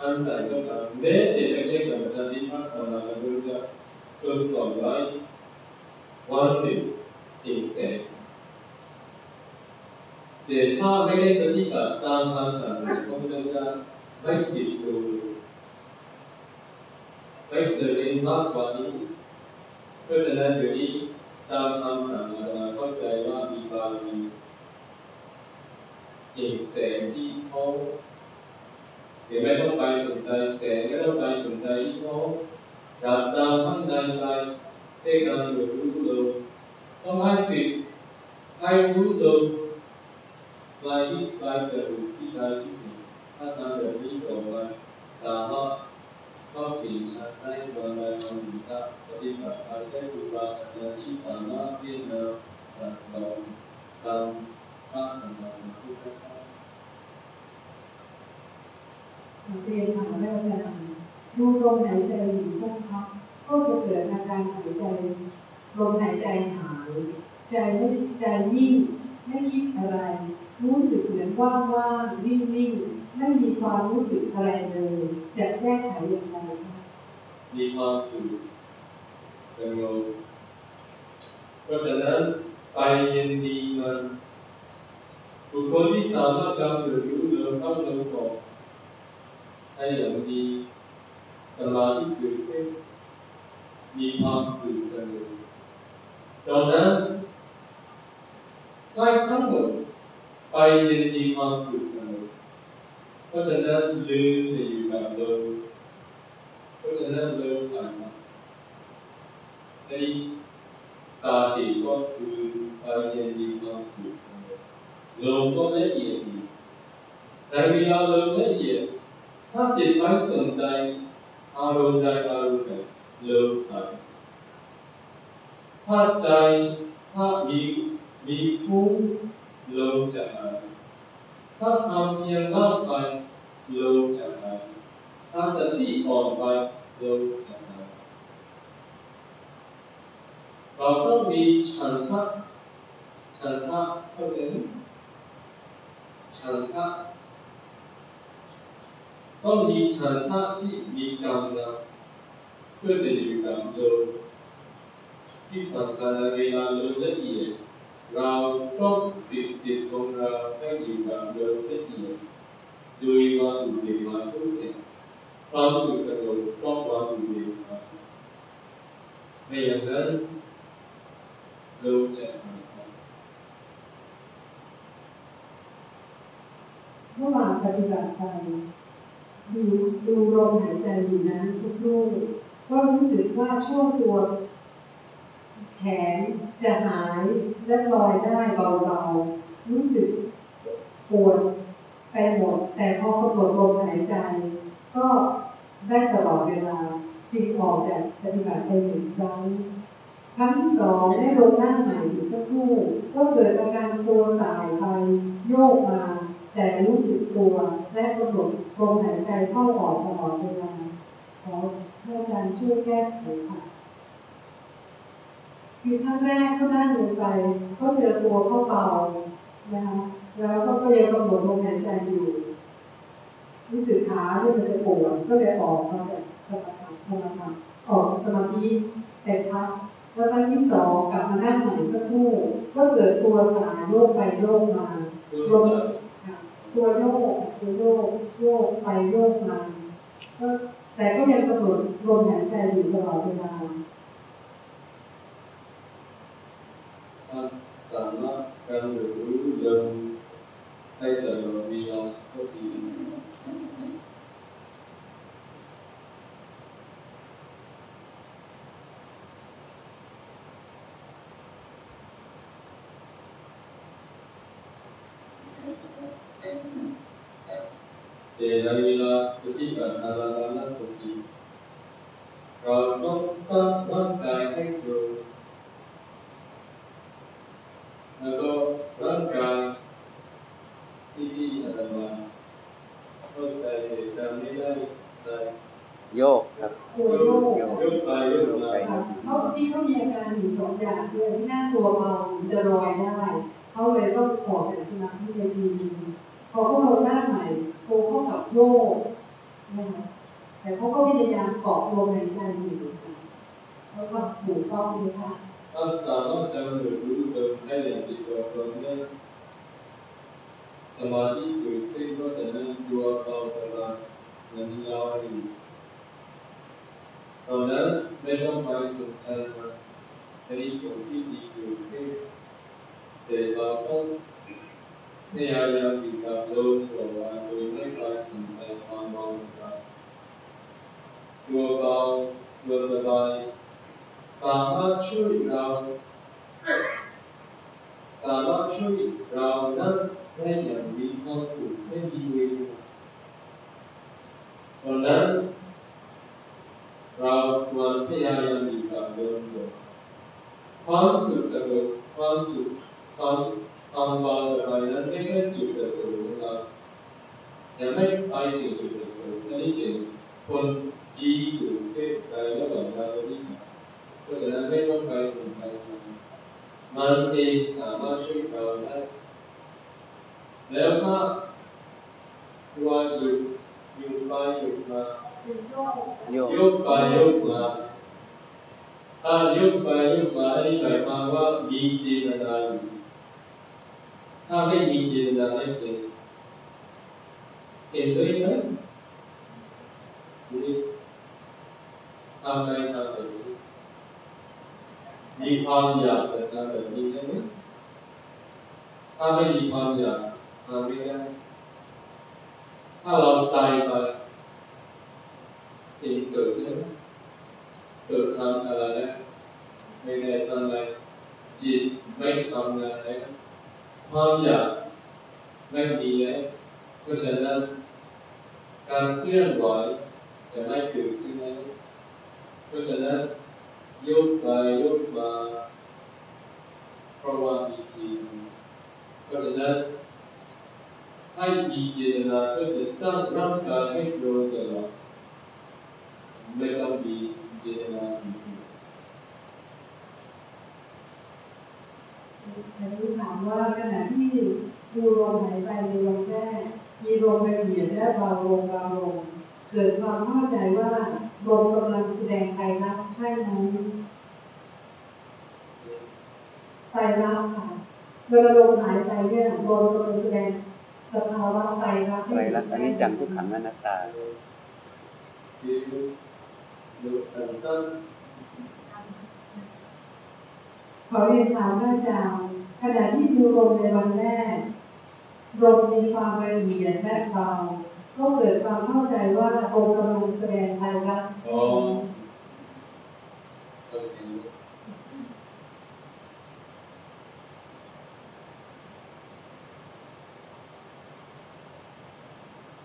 อันใดก็ตามแม้แต่ไม่ใช่กรรมฐานที่พระสัมมาสัมพุทธเจ้าทรงสอนไว้วันหนึ่งเห็นแต่ถ้าไม่ได้ปฏิบัติตามคำสั่งสอนของพระพุทธเจ้าไม่ติดตัวไม่เจริญมากกว่านี้เพราะฉะนั้นเดี๋ยวนี้ตามคำถามอาตมาเข้าใจว่ามีบารมีเห็นแสงที่ท้อง เดี๋ยวไม่ต้องไปสนใจแสงไม่ต้องไปสนใจที่ท้องดับตามข้างในไปให้การตรวจรู้ลมต้องให้ฝึกให้รู้ลมปลายที่ปลายจมูกที่ปลายที่หูถ้าทำแบบนี้ต่อไปสามารถเข้าถึงชั้นได้วันใดวันหนึ่งถ้ปฏิบัติไปได้ครูบาอาจารย์ที่สามารถเรียนรู้สั่งสอนตามพระสัมมาสัมพุทธเจ้า เรียนถามพระอาจารย์ดูลมหายใจอยู่สักพักก็จะเกิดอาการหายใจลมหายใจหายใจไม่ใจนิ่งไม่คิดอะไร รู้สึกเหมือนว่างว่างนิ่งนิ่งไม่มีความรู้สึกอะไรเลย จะแก้ไขอย่างไรคะมีความสุขสงบเพราะฉะนั้นไปยินดีมันบุคคลที่สามารถกำหนดรู้ลมเข้าลมออก ให้อย่างดีสมาธิเกิดขึ้นมีความสุขสงบตอนนั้นได้ทั้งหมดไปยินดีความสุขสงบเพราะฉะนั้นลืมจะอยู่กับลมเพราะฉะนั้นลมผ่านมาอันนี้สาเหตุก็คือไปยินดีความสุขสงบลมก็ละเอียดดีในเวลาลมละเอียด ถ้าจิตไม่สนใจอารมณ์ใดอารมณ์หนึ่งลมหายถ้าใจถ้ามีมีฟุ้งลมจะหายถ้าความเพียรมากไปเลมจะหายถ้าสติอ่อนไปเลมจะหายเราต้องมีฉันทะฉันทะเข้าใจไหมฉันทะ ต้องมีฉันทะที่มีกำลังเพื่อจะอยู่กับโลมที่สำคัญในเวลาลมละเอียด เราต้องฝึกจิตของเราให้อยู่กับโลมละเอียดโดยวางอุเบกขาทุกอย่างความสุขสงบต้องวางอุเบกขาไม่อย่างนั้นโลมจะหายไประหว่างปฏิบัติไป ดูดูลมหายใจอยู่นั้นสักครู่ก็รู้สึกว่าช่วงตัวแขนจะหายและลอยได้เบาๆรู้สึกปวดไปหมด แต่พอกำหนดลมหายใจ ก็ได้ตลอดเวลาจึงออกจากปฏิบัติไปหนึ่งครั้งครั้งที่สองได้ลงนั่งใหม่อีกสักครู่ก็เกิดอาการตัวสายไปโยกมา แต่รู้สึกตัวและกำหนดลมหายใจเข้าออกตลอดเวลาขอพระอาจารย์ช่วยแก้ไขค่ะคือครั้งแรกก็นั่งลงไปก็เจอตัวเขาเบานะคะแล้วก็ก็ยังกำหนดลมหายใจอยู่รู้สึกขาที่มันจะปวดก็เลยออกมาจากสมาธิสมาออกสมาธิเป็นพักแล้วครั้งที่สองกลับมานั่งใหม่สักครู่ก็เกิดตัวสายโยกไปโยกมาลมจะค่ะ ตัวโยกตัวโยกโยกไปโยกมาก็แต่ก็ยังกำหนดลมหายใจอยู่ตลอดเวลาถ้าสามารถกำหนดรู้ลมให้ตลอดเวลาก็ดี แต่ในเวลาปฏิบัติอาราณสติเราต้องตั้งร่างกายให้ตรงแล้วก็ร่างกายที่ที่อาตมาเข้าใจแต่จำไม่ได้แต่โยกครับตัวโยกยกไปยกมาค่ะเขาที่เขามีอาการอยู่สองอย่างคือที่หน้าตัวเบาจะลอยได้เขาเลยต้องออกจากสมาธิไปทีนึงพอเขาลงหน้าใหม่ ตัวเขากับโยกนะคะแต่เขาก็พยายามเกาะลมในใจอยู่ค่ะเขาก็ถูกต้องเลยค่ะถ้าสามารถกำหนดรู้ลมได้อย่างติดต่อกันนั้นสมาธิเกิดขึ้นก็จะนั้นตัวเบาสบายเหมือนลอยู่ตอนนั้นไม่ต้องไปสนใจมันอันนี้ผลที่ดีเกิดขึ้นแต่เราต้อง พยายามอยู่กับลมต่อวันโดยไม่ไปสนใจความเบาสบายตัวเบาตัวสบาย สามารถช่วยเรา สามารถช่วยเรานั้นได้อย่างมีความสุขไม่มีเวรตอนนั้นเราควรพยายามอยู่กับเดิมก่อนความสุขสงบความสุขความ ความเบาสบายนั้นไม่ใช่จุดประสงค์ของเรายังไม่ไปถึงจุดประสงค์นั่นนี่เป็นผลดีเกิดขึ้นในระหว่างเราที่เพราะฉะนั้นไม่ต้องไปสนใจมันมันเองสามารถช่วยเราได้แล้วถ้าตัวหยุดหยุดไปหยุดมายกโยกไปโยกมาถ้าโยกไปโยกมาอันนี้หมายความว่ามีเจตนาอยู่ ถ้าไม่มีจตนาไม่เป็นเห็นด้วยไหมนี่ทำไมทำแบบนี้มีความอยากจะทำแบบนี้ใช่ไหมถ้าไม่มีความอยากทำไม่ได้ ถ้าเราตายไปเห็นสุดใช่ไหมสุดทำอะไรนะไม่ได้ทำอะไรจิตไม่ทำอะไร ความอยากไม่มีแล้วเพราะฉะนั้น การเคลื่อนไหวจะไม่เกิดขึ้นแล้วเพราะฉะนั้นยกไปยกมาเพราะว่ามีจิตเพราะฉะนั้นให้มีเจตนาก็จะตั้งร่างกายให้ตรงตลอดไม่ต้องมีเจตนาอื่ากรู้ถามว่าขณะที่ดูลมหายใจในลมแรกมีลมละเอียดและเบาลงเบาลงเกิดความเข้าใจว่าลมกำลังแสดงไตรลักษณ์ใช่ไหมไตรลักษณ์ค่ะเวลาลมหายไปเนี่ยลมกำลังแสดงสภาวะไตรลักษณ์ไตรลักษณ์อนิจจังทุกขังอนัตตาคือดูอันสั้นขอเรียนถามพระอาจารย์ ขณะที่ดูลมในวันแรกลมมีความละเอียดและเบาก็เกิดความเข้าใจว่าลมกำลังแสดงไตรลักษณ์อ๋อเข้าใจ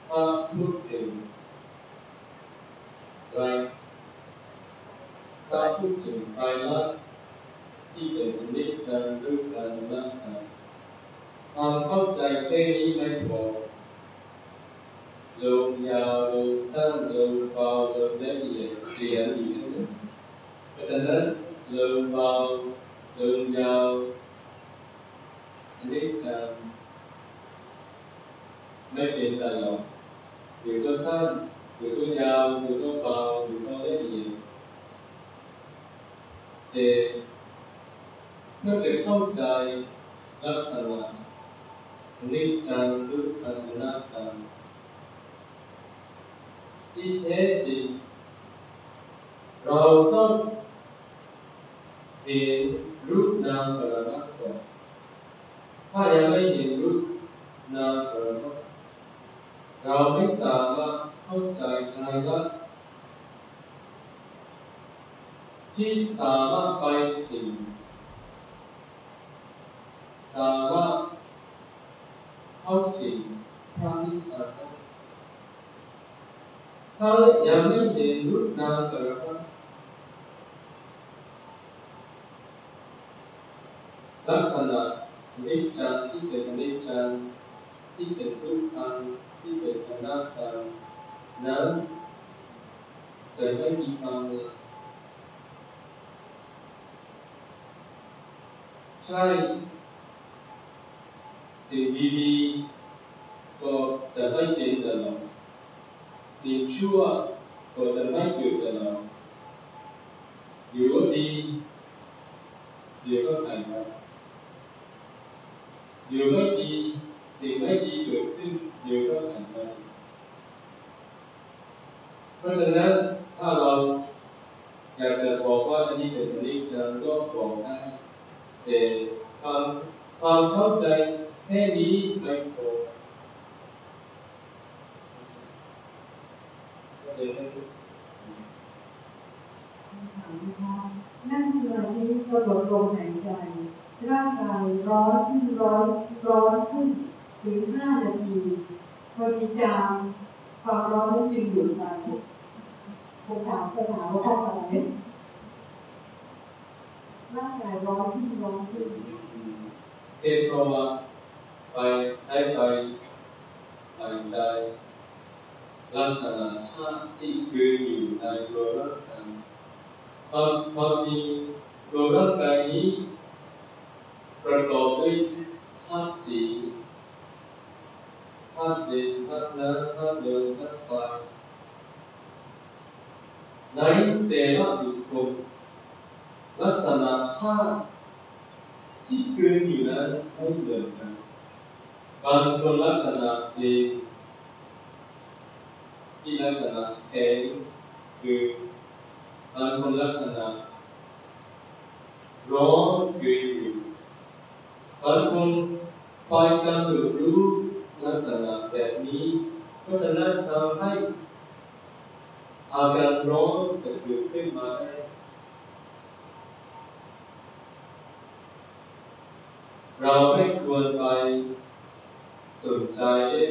ถ้าพูดถึงไตรถ้าพูดถึงไตรลักษณ์ ที่เป็นอนิจจังทุกขังอนัตตาความเข้าใจแค่นี้ไม่พอลมยาวลมสั้นลมเบาลมละเอียดเปลี่ยนอยู่ใช่ไหมเพราะฉะนั้นลมเบาลมยาวอนิจจังไม่เป็นตลอดเดี๋ยวก็สั้นเดี๋ยวก็ยาวเดี๋ยวก็เบาเดี๋ยวก็ละเอียดแต่ เพื่อจะเข้าใจลักษณะนิจจังทุกขังนัตตาที่แท้จริงเราต้องเห็นรูปนามปรมัตถ์ก่อนถ้ายังไม่เห็นรูปนามปรมัตถ์เราไม่สามารถเข้าใจไตรลักษณ์ที่สามารถไปถึง สามารถเข้าถึงพระนิพพานถ้ายังไม่เห็นรูปนามปรมัตถ์ลักษณะนิจจังที่เป็นนิจจังที่เป็นทุกขังที่เป็นอนัตตานั้นจะไม่มีทางเลยใช่ สิ่งดีๆก็จะไม่เป็นตลอดสิ่งชั่วก็จะไม่เกิดกับเราเดี๋ยวก็ดีเดี๋ยวก็หายไปเดี๋ยวไม่ดีสิ่งไม่ดีเกิดขึ้นเดี๋ยวก็หายไปเพราะฉะนั้นถ้าเราอยากจะบอกว่าอันนี้เป็นอนิจจังก็บอกได้แต่ความความเข้าใจ แค่นี้ไม่พอเจอนถามนะคะนั่งสมาธิกำหนดลมหายใจ ร่างกายร้อนขึ้นร้อนร้อนขึ้นถึงห้านาทีพอดีจามความร้อนนั้นจึงหยุดไปผมถามปัญหาว่าเพราะอะไรร่างกายร้อนขึ้นร้อนขึ้นเทพเพราะว่า ไปได้ไปใส่ใจลักษณะธาตุที่เกิดอยู่ในตัวร่างกายความความจริงตัวร่างกายนี้ ประกอบด้วยธาตุสีธาตุดินธาตุน้ำธาตุลมธาตุไฟในแต่ละบุคคลลักษณะธาตุที่เกิดอยู่นั้นไม่เหมือนกัน บางคนลักษณะดินที่ลักษณะแข็งคือบางคนลักษณะร้อนคืออยู่บางคนไปกำหนดรู้ลักษณะแบบนี้เพราะฉะนั้นทำให้อาการร้อนจะเกิดขึ้นมาได้เราไม่ควรไป สนใจ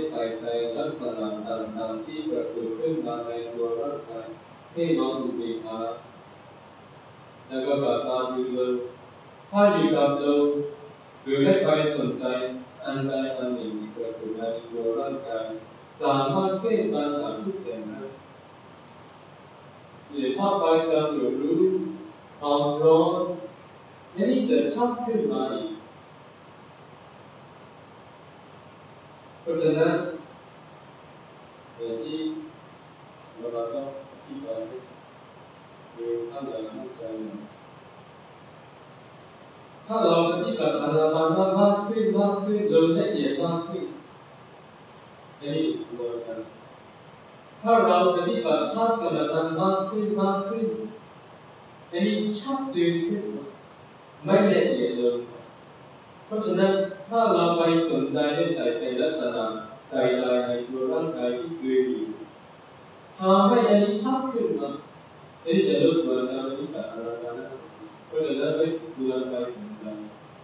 ใส่ใจลักษณะต่างๆที่ปรากฏขึ้นมาในตัวร่างกายที่เราอุเบกขาแล้วก็กลับมาดูลมถ้าอยู่กับลมหรือไม่ไปสนใจอันใดอันหนึ่งที่ปรากฏในตัวร่างกายสามารถแก้ปัญหาทุกอย่างได้หรือถ้าไปกำหนดรู้ความร้อนอันนี้จะชัดขึ้นมาอีก เพราะฉะนั้นอย่างที่เราต้องอธิบายให้คือท่านหลายเข้าใจนะถ้าเราปฏิบัติอานาปานมากขึ้นมากขึ้นเดินละเอียดมากขึ้นอันนี้คือตัวกันถ้าเราปฏิบัติภาพกรรมฐานมากขึ้นมากขึ้นอันนี้ชัดเจนขึ้นไม่ละเอียดเลยเพราะฉะนั้น ถ้าเราไปสนใจและใส่ใจลักษณะใดๆในตัวร่างกายที่เกิดอยู่ทำให้อันนี้ชัดขึ้นมาอันนี้จะลดวันการปฏิบัติอานาสติเพราะฉะนั้นไม่ควรไปสนใจ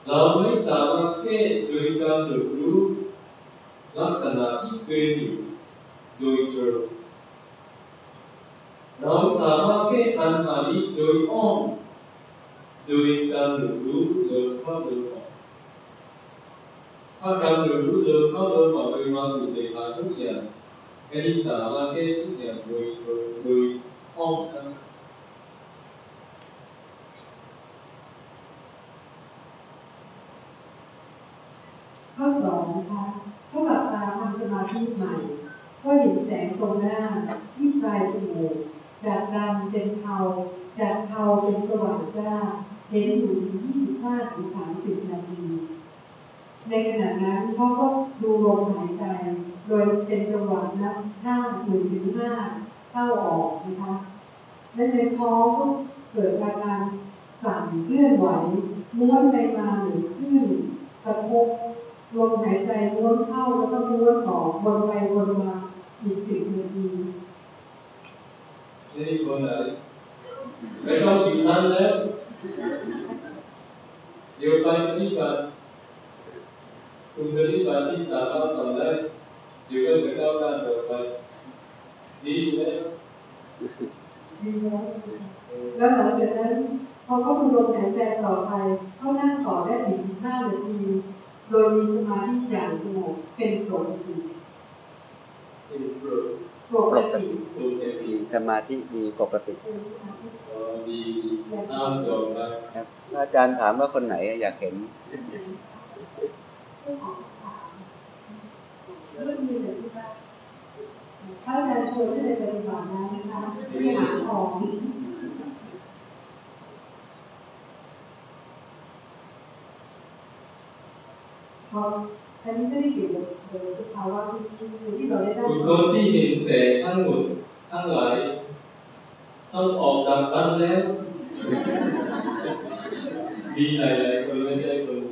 เราไม่สามารถแก้โดยการรู้ลักษณะที่เกิดอยู่โดยตรงเราสามารถแก้ปัญหานี้โดยอ้อมโดยการรู้เดินเข้าเดินออก ถ้าการรู้เดินเข้าเดินออกโดยมาอุเบกขาทุกอย่างอันนี้สามารถแก้ทุกอย่างโดยโดยอ้อมได้ข้อสองนะคะก็หลับตาทำสมาธิใหม่ ก็เห็นแสงตรงหน้าที่ปลายจมูกจากดำเป็นเทา จากเทาเป็นสว่างจ้า เห็นอยู่ถึง 25ถึง30 นาที ในขณะนั้นเขาก็ดูลมหายใจ โดยเป็นจังหวะนับห้าหนึ่งถึงห้าเข้าออกนะคะและในท้องก็เกิดอาการสั่นเคลื่อนไหวม้วนไปมาหรือขึ้นกระทบลมหายใจม้วนเข้าแล้วก็ม้วนออกวนไปวนมาอีกสิบนาทีนี่คนไหนไม่ต้องคิดนานแล้วเดี๋ยวไปปฏิบัติ สุนทรีบัติที่สามารถสอนได้เดี๋ยวก็จะก้าวหน้าต่อไปดีแล้วดีแล้วใช่ไหมแล้วหลังจากนั้นพอเขาดูลมหายใจต่อไปเขานั่งต่อได้อีกสิบห้านาที โดยมีสมาธิอย่างสงบเป็นปกติเป็นโปรปกติโปรเตมีมีสมาธิดีปกติเป็นสมาธิอ๋อดีดีอ้ามต่อไปครับอาจารย์ถามว่าคนไหนอยากเห็นเจ้าของถามเรื่องมีแต่สิว่าพระอาจารย์ชวนให้ไปปฏิบัตินะนะคะไม่หาของพออันนี้ไม่ได้เกี่ยวกับสภาวะที่ที่เราได้ได้บุคคลที่เห็นแสงทั้งหมดทั้งหลายต้องออกจากบ้านแล้วดีหลายๆคนไม่ใช่คน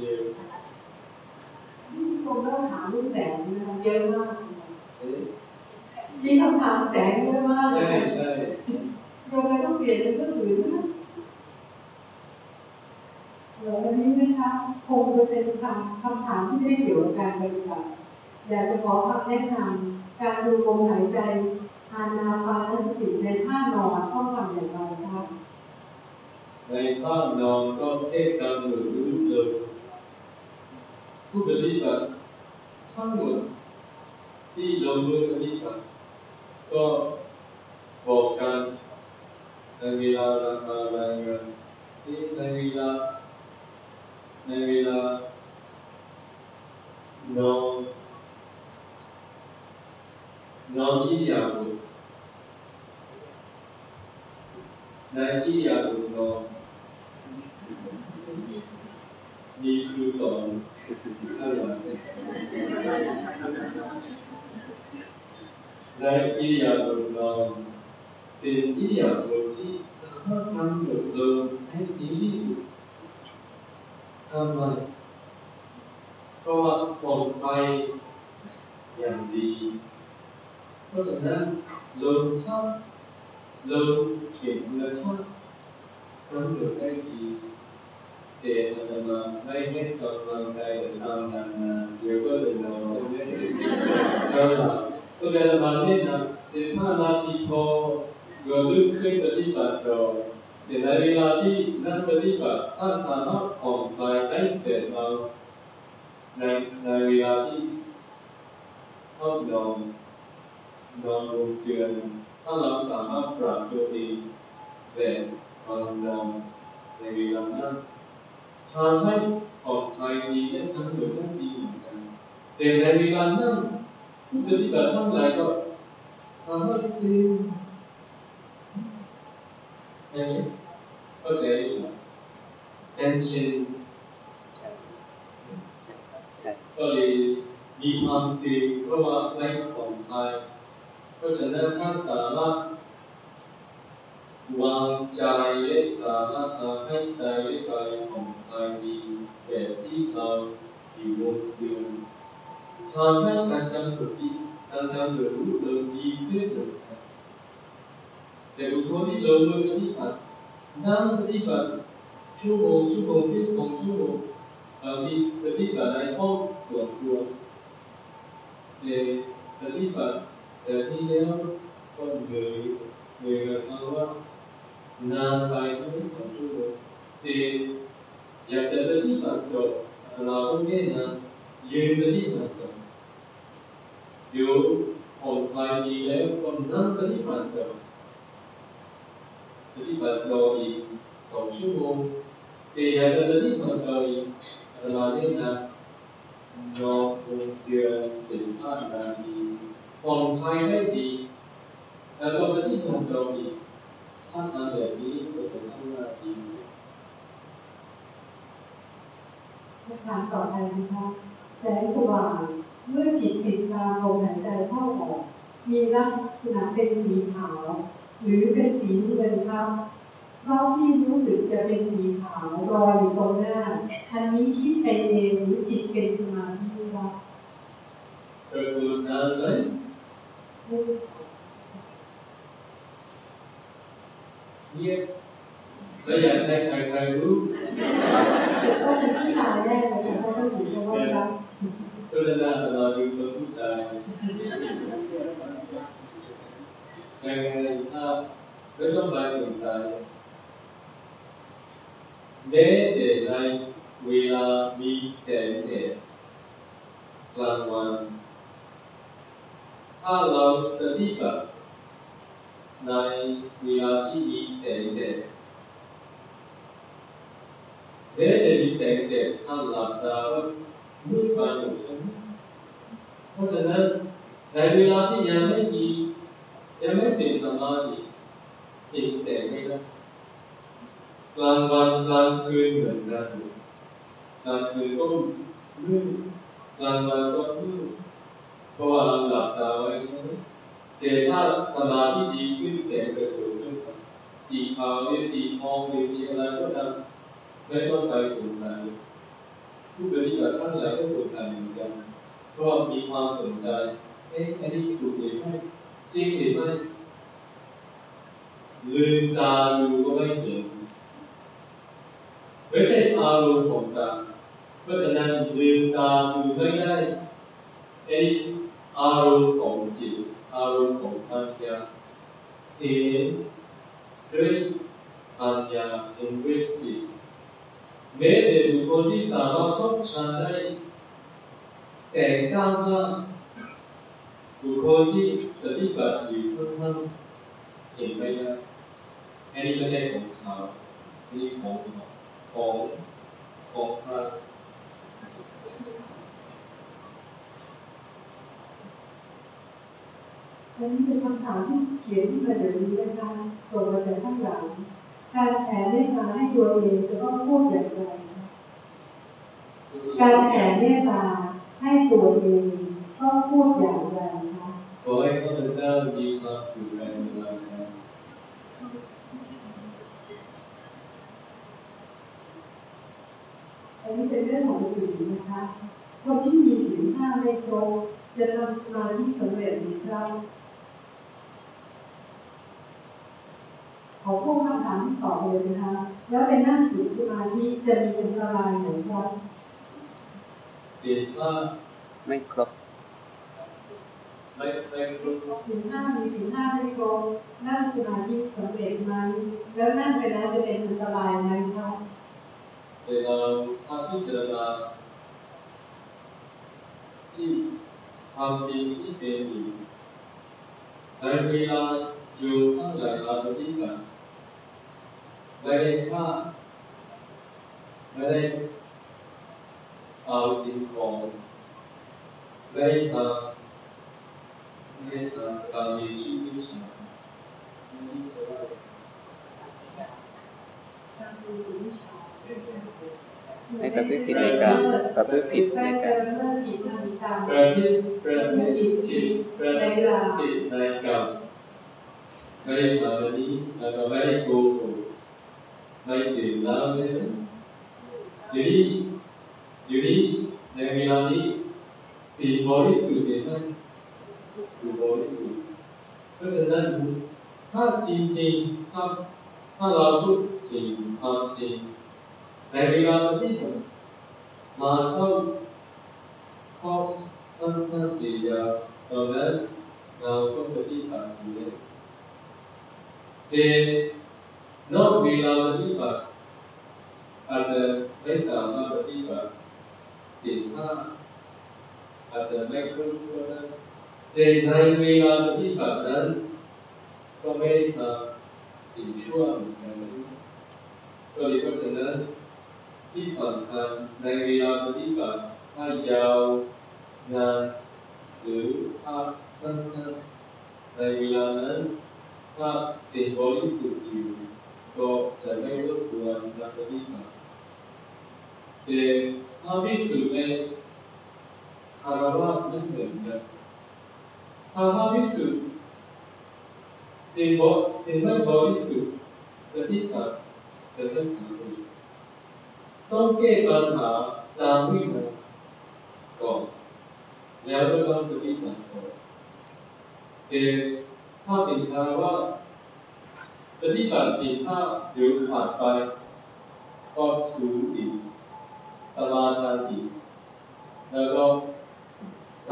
นเริ่มถามเรื่องแสงนะคะเยอะมากเลยเอ๊ะมีคำถามแสงเยอะมากเลใช่ยใช่โยมไม่ต้องเปลี่ยนเป็นเรื่องอื่นนะเดี๋ยววันนี้นะคะคงจะเป็นคำคำถามที่ไม่ได้เกี่ยวกับการปฏิบัติอยากจะขอคำแนะนำการดูลมหายใจอานาปานสติในท่านอนต้องทำอย่างไรคะในท่านอนก็แค่กำหนดรู้ลมผู้ปฏิบัติ ทั้งหมดที่ลงมือปฏิบัติก็บอกกันในเวลาละมารายงานที่ในเวลาในเวลานอนนอนที่อยากบุในที่อยากบุนอนมีครูสอน ข้างหลังในที่อยากบุนอนเป็นที่อยากบุที่สามารถกำหนดลมใเพราะว่าคนไทยอย่างดีเพราะมาไม่ให้กำลังใจจะทำนานๆเดี๋ยวก็จะนอนไม่ได้ก็หลับก็เลยมาเนี่ยนะสิบห้านาทีพอเราลุกขึ้นปฏิบัติต่อแต่ในเวลาที่นั่งปฏิบัติถ้าสามารถผ่อนคลายได้แบบเราในในเวลาที่เข้านอนนอนบนเตียงถ้าเราสามารถปรับตัวเองแบบตอนนอนในเวลานั้น ทำให้ผ่อนคลายดีและทั้งหมดได้ดีเหมือนกันแต่ในเวลานั้นผู้ปฏิบัติทั้งหลายก็ทำให้ตื่นใช่ไหมเข้าใจไหม tension ก็เลยมีความตื่นเพราะว่าไม่ผ่อนคลายเพราะฉะนั้นถ้าสามารถวางใจและสามารถทำให้ใจและกายผ่อง ทำให้การกำหนดดีการกำหนดรู้เราดีขึ้นเหมือนกันแต่บุคคลที่ลงมือปฏิบัตินั่งปฏิบัติชั่วโมงชั่วโมงที่สองชั่วโอยากจะไปที่ปากจบเราต้องเน้นนะยืนไปที่ปากจบเดี๋ยวผมคลายดีแล้วก็นั่งไปที่ปากจบไปที่ปากจบอีสองชั่วโมงแต่อยากจะไปที่ปากจบอีกเราเน้นำนอนบนเดือนสิบห้านาทีผ่อนคลายได้ดีแล้วก็ไปที่ปากจบอีกถ้าทำแบบนี้ก็จะทำได้ดี คำถามต่อไปนะคะ แสงสว่างเมื่อจิตปิดตาลมหายใจเข้าออก มีลักษณะเป็นสีขาว หรือเป็นสีน้ำเงินครับเท่าที่รู้สึกจะเป็นสีขาวลอยอยู่ตรงหน้าอันนี้คิดไปเองหรือจิตเป็นสมาธิครับเกิดดูนานไหมเงียบแล้วอยากให้ใครๆรู้ก็ คือผู้ชายแน่เลยค่ะเพราะเขาถือว่ารักเพราะฉะนั้นอาตมาดูเป็นผู้ชายยังไงถ้าไม่ต้องไปสงสัย แม้แต่ในเวลามีแสงแดดกลานถ้าเราปฏิบัติในเดดแม้แต่มีแสงแดถ้าหลับตาก็มืดไปหมดใช่ไหมเพราะฉะนั้นในเวลาที่ยังไม่มียังไม่เป็นสมาธิเห็นแสงไม่ได้กลางวันกลางคืนเหมือนกันกลางคืนก็มืดกลางวันก็มืดเพราะว่าเราหลับตาไว้ใช่ไหมแต่ถ้าสมาธิดีขึ้นแสงก็เกิดขึ้นสีขาวหรือสีทองหรือสีอะไรก็ตาม ไม่ต้องไปสงสัยผู้ปฏิบัติทั้งหลายก็สงสัยเหมือนกันเพราะมีความสนใจ เอ๊ะอันนี้ถูกหรือไม่จริงหรือไม่ลืมตาดูก็ไม่เห็นไม่ใช่อารมณ์ของตาเพราะฉะนั้นลืมตาดูไม่ได้ไอ้อารมณ์ของจิต อารมณ์ของปัญญาเห็นด้วยปัญญาเห็นด้วยจิต แม้แต่บุคคลที่สามารถเข้าฌานได้แสงจ้าว่าบุคคลที่ปฏิบัติอยู่ค่อนข้างเห็นไม่ได้อันนี้ไม่ใช่ของเขาอันนี้ของเขาของของพระอันนี้เป็นคำถามที่เขียนขึ้นมาเดี๋ยวนี้นะคะส่งมาจากข้างหลัง การแผ่เมตตาให้ตัวเองจะต้องพูดอย่างไรคะการแผ่เมตตาให้ตัวเองต้องพูดอย่างไรคะขอให้ข้าพเจ้ามีความสุขในเวลาเช้าอันนี้เป็นเรื่องของศีลนะคะ คนที่มีศีลห้าไม่ครบจะทำสมาธิสำเร็จหรือครับ ขอพูดคำถามที่ตอบเลยนะคะ แล้วไปนั่งฝึกสมาธิจะมีอันตรายไหมครับศีลห้าไม่ครบไม่ไม่ครบสินห้ามีสินห้าไม่ครบนั่งสมาธิสำเร็จไหมแล้วนั่งไปแล้วจะเป็นอันตรายไหมครับแต่เราถ้าพิจารณาที่ความจริงที่เป็นอยู่ในเวลาอยู่ทั้งหลายมาปฏิบัติ ไม่ได้ฆ่าไม่ได้เอาสิ่งของไม่ได้ทำไม่ได้ทำการมีชีวิตฉันไม่ได้ทำทำเป็นสินสอดให้ประพฤติผิดในกรรมประพฤติผิดในแม่กรเกิรมนเมื่อผิดทำกรรมประพฤติประพฤติผิดประพฤติผิดในกรรมไม่ได้ทำอันนี้แล้วก็ไม่ได้โกหก ไม่ดื่มเหล้าใช่ไหมอยู่นี้อยู่นี้ในเวลานี้สีบริสุทธิ์เห็นไหมสีบริสุทธิ์เพราะฉะนั้นถ้าจริงๆถ้าถ้าเราพูดถึงความจริงในเวลาปฏิบัติมาเข้าข้อสั้นๆเดียวตอนนั้นเราก็ปฏิบัติอยู่แล้วแต่ นอกเวลาปฏิบัติอาจจะไม่สามารถปฏิบัติสิ่งห้าอาจจะไม่ครบก็ได้แต่ในเวลาปฏิบัตินั้น ก็ไม่ได้ทำสิ่งชั่วเหมือนกันก็เลยเพราะฉะนั้นที่สำคัญในเวลาปฏิบัติถ้ายาวนานหรือถ้าสั้นๆในเวลานั้นถ้าสิ่งบริสุทธิ์อยู่ ก็จะไม่รบกวนการปฏิบัติแต่ถ้าวิสุทธิ์ในคารวะไม่เหมือนกันถ้าว่าวิสุทธิ์สิ่งบสิ่งไม่บริสุทธิ์ปฏิบัติจะไม่สำเร็จต้องแก้ปัญหาตามวินัยก่อนแล้วก็ต้องปฏิบัติก่อนแต่ถ้าเป็นคารวะ ปฏิบัติสิ่งห้าเดี๋ยวขาดไป ก็ถืออีกสมาทานอีกแล้วก็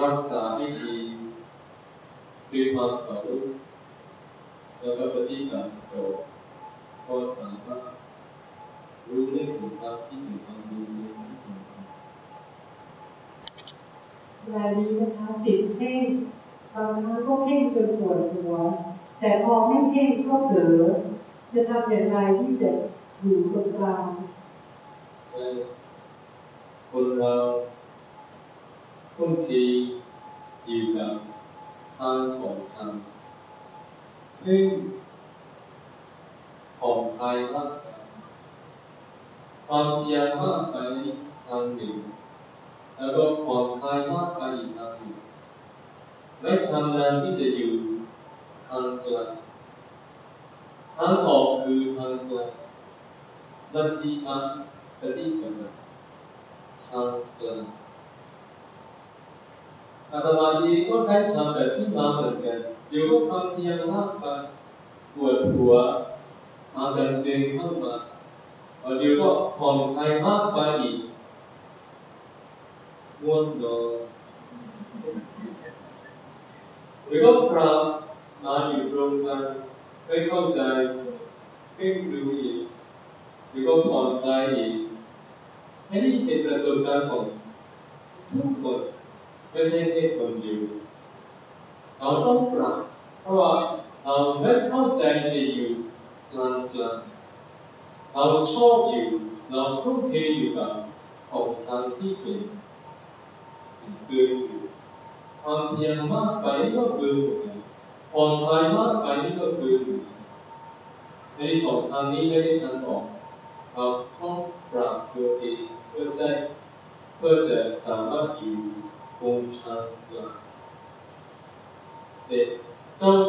รักษาให้ดีด้วยความเคารพแล้วก็ปฏิบัติต่อก็สามารถรู้เรื่องของความที่อยู่ความดีจริงของเรารายนี้นะคะติดเพ่งบางครั้งก็เพ่งจนปวดหัว แต่พอไม่เพ่งก็เผลอจะทำอย่างไรที่จะอยู่ตรงกลางคนเราคุ้นเคยอยู่กับทางสองทางพึ่งผ่อนคลายมากไปความเพียรมากไปทางหนึ่งแล้วก็ผ่อนคลายมากไปอีกทางหนึ่งไม่ชำนาญที่จะอยู่ ทางกลางทางออกคือทางกลางมัจจิมาปฏิปทาทางกลาอาตมาเองก็ได้ทำแบบนี้มาเหมือนกัน เดี๋ยวก็ความเพียรมากไปปวดหัวอาการเดินเข้ามาเดี๋ยวก็ผ่อนคลายมากไปอีกง่วงนอนหรือก็ปรับ มาอยู่ตรงนั้นไม่เข้าใจเพ่งดูอีกหรือก็ผ่อนคลายอีกอันนี้เป็นประสบการณ์ของทุกคนไม่ใช่แค่คนเดียวเราต้องปรับเพราะว่าเราไม่เข้าใจจะอยู่กลางกลางๆเราชอบอยู่เราคุ้นเคยอยู่กับสองทางที่เป็นเป็นเกินอยู่ความเพียรมากไปก็เกินเหมือนกัน ผ่อนคลายมากไปนี่ก็เกินเหมือนกันในสองทางนี้ไม่ใช่ทางออกเราต้องปรับตัวเองเพื่อใจเพื่อจะสามารถอยู่บนทางกลางแต่ต้อง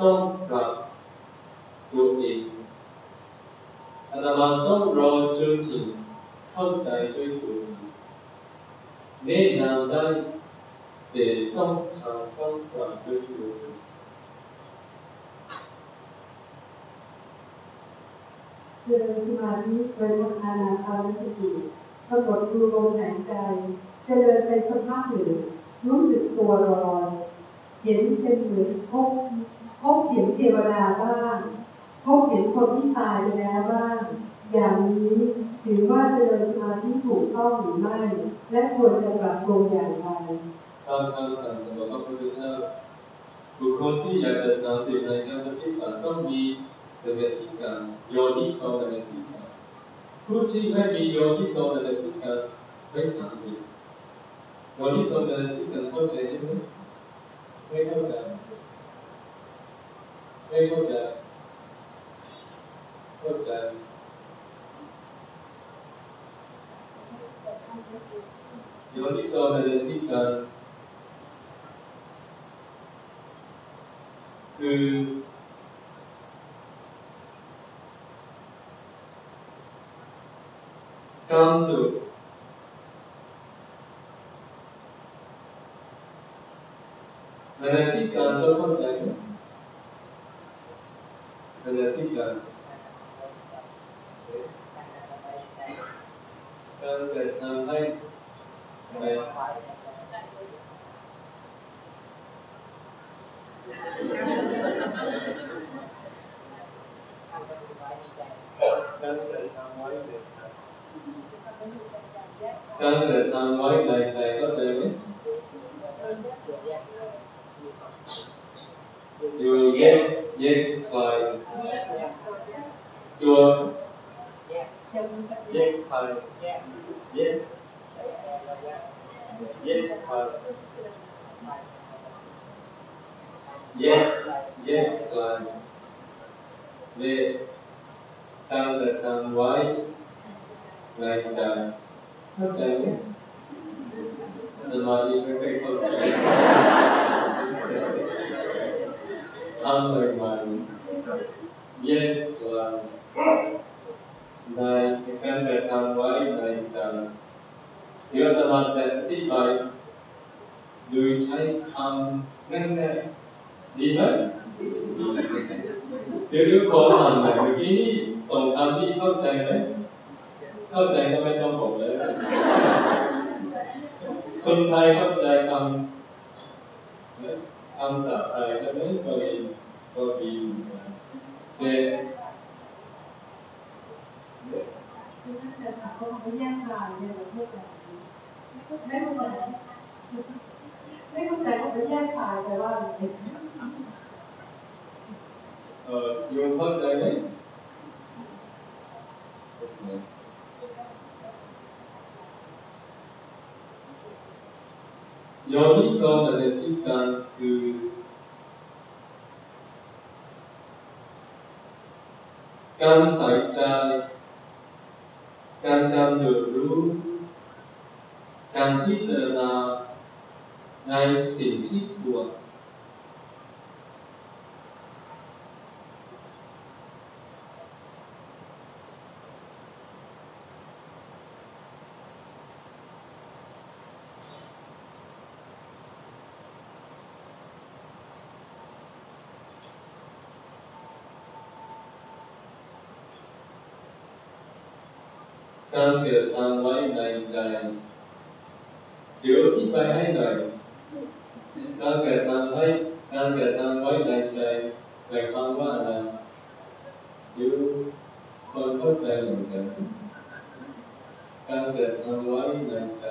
ต้องปรับตัวเองอาตมาต้องรอจนถึงเข้าใจด้วยตัวเองแนะนำได้แต่ต้องทำต้องปรับด้วยตัวเอง เจริญสมาธิโดยอานาปานสติกำหนดดูลมหายใจ เจริญไปสักพักหนึ่งรู้สึกตัวลอยเห็นเป็นเหมือนพบพบเห็นเทวดาบ้างพบเห็นคนที่ตายไปแล้วบ้าง อย่างนี้ถือว่าเจริญสมาธิถูกต้องหรือไม่ และควรจะปรับปรุงอย่างไรตามคำสั่งสอนของพระพุทธเจ้าบุคคลที่อยากจะสำเร็จในการปฏิบัติต้องมี เดเนสิการโยนิโสเดเนสิการผู้ที่ไม่มีโยนิโสเดเนสิการไม่ สำเร็จโยนิโสเดเนสิการเข้าใจไหมไม่ อกำหนารก็เข้าใจไรการกระทำใจะทำไว้ในใจเข้าใจไหมแตัวแยกคลายแยกแยกคยแยกแยกคลายเวการกระทำไว้ในใจเข้าใจไมอาตมาที่ไม่เคยเข้าใจทำใหม่ๆแยกกลางในการกระทำไว้ในใจเดี๋ยวอาตมาจะอธิบายโดยใช้คำง่ายๆดีไหมเดี๋ยวทุกคนทำใหม่เมื่อกี้นี่ส่งคำที่เข้าใจไหม เข้าใจก็ไม่ต้องบอกเลยคนไทยเข้าใจคำคำศัพท์ไทยก็ไม่ก็ดีก็ดีเหมือนกันแต่คือถ้าจะถามว่าเขาแยกทางเนี่ยเราเข้าใจไม่เข้าใจไม่เข้าใจว่าเขาแยกทางแปลว่าอะไรเอ่อโยมเข้าใจไหมเข้าใจ โยนิโสมนสิการคือ การใส่ใจ การกำหนดรู้ การพิจารณาในสิ่งที่ควร การเกระทำไว้ในใจ เดี๋ยวอธิบายให้หน่อยการเกระทำให้การเกระทำไว้ในใจหมายความว่าอะไรเดี๋ยวคนเข้าใจเหมือนกันการเกระทำไว้ในใจ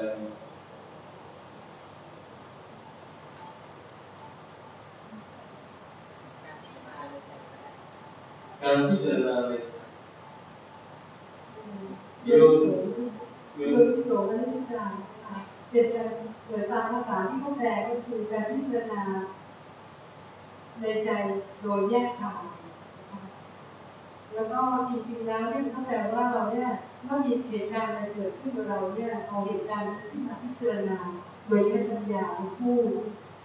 การพิจารณาใน ใจโยนิโสโยนิโสมนสิการนะเป็นการเกิดตามภาษาที่เขาแปลก็คือการพิจารณาในใจโดยแยกทางแล้วก็จริงๆแล้วเนี่ยเขาแปลว่าเราเนี่ยเมื่อมีเหตุการณ์อะไรเกิดขึ้นกับเราเนี่ยเอาเหตุการณ์นั้นขึ้นมาพิจารณาโดยใช้ปัญญาเป็นผู้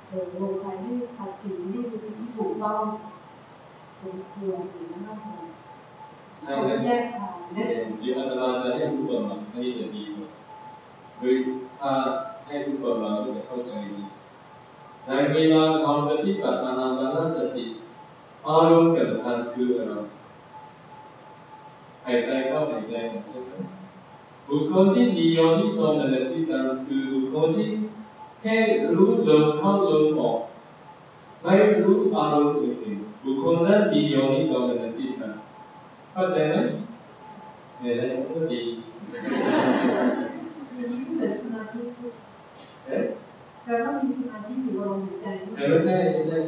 เอ่อลงไปให้ภาษีนี่เป็นสิ่งที่ถูกต้องสมควรหรือไม่ควรให้เขาให้แยก ทางเดี๋ยวอาตมาจะให้ผู้ประมาอันนี้จะดีกว่าโดยถ้าให้ผู้ประมาก็จะเข้าใจดีในเวลาเราปฏิบัติอานาปานสติอารมณ์สำคัญคืออะไรหายใจเข้าหายใจออกใช่ไหมบุคคลที่มีโยนิโสมนสิการคือบุคคลที่แค่รู้ลมเข้าลมออกไม่รู้อารมณ์อื่นๆบุคคลนั้นมีโยนิโสมนสิการ เข้าใจไหมเนี่ยนะก็ดีอย่างนี้ก็เหมือนสมาธิใช่ไหมเอ๊ะแปลว่ามีสมาธิอยู่กับลมหายใจแต่ไม่ใช่ไม่ใช่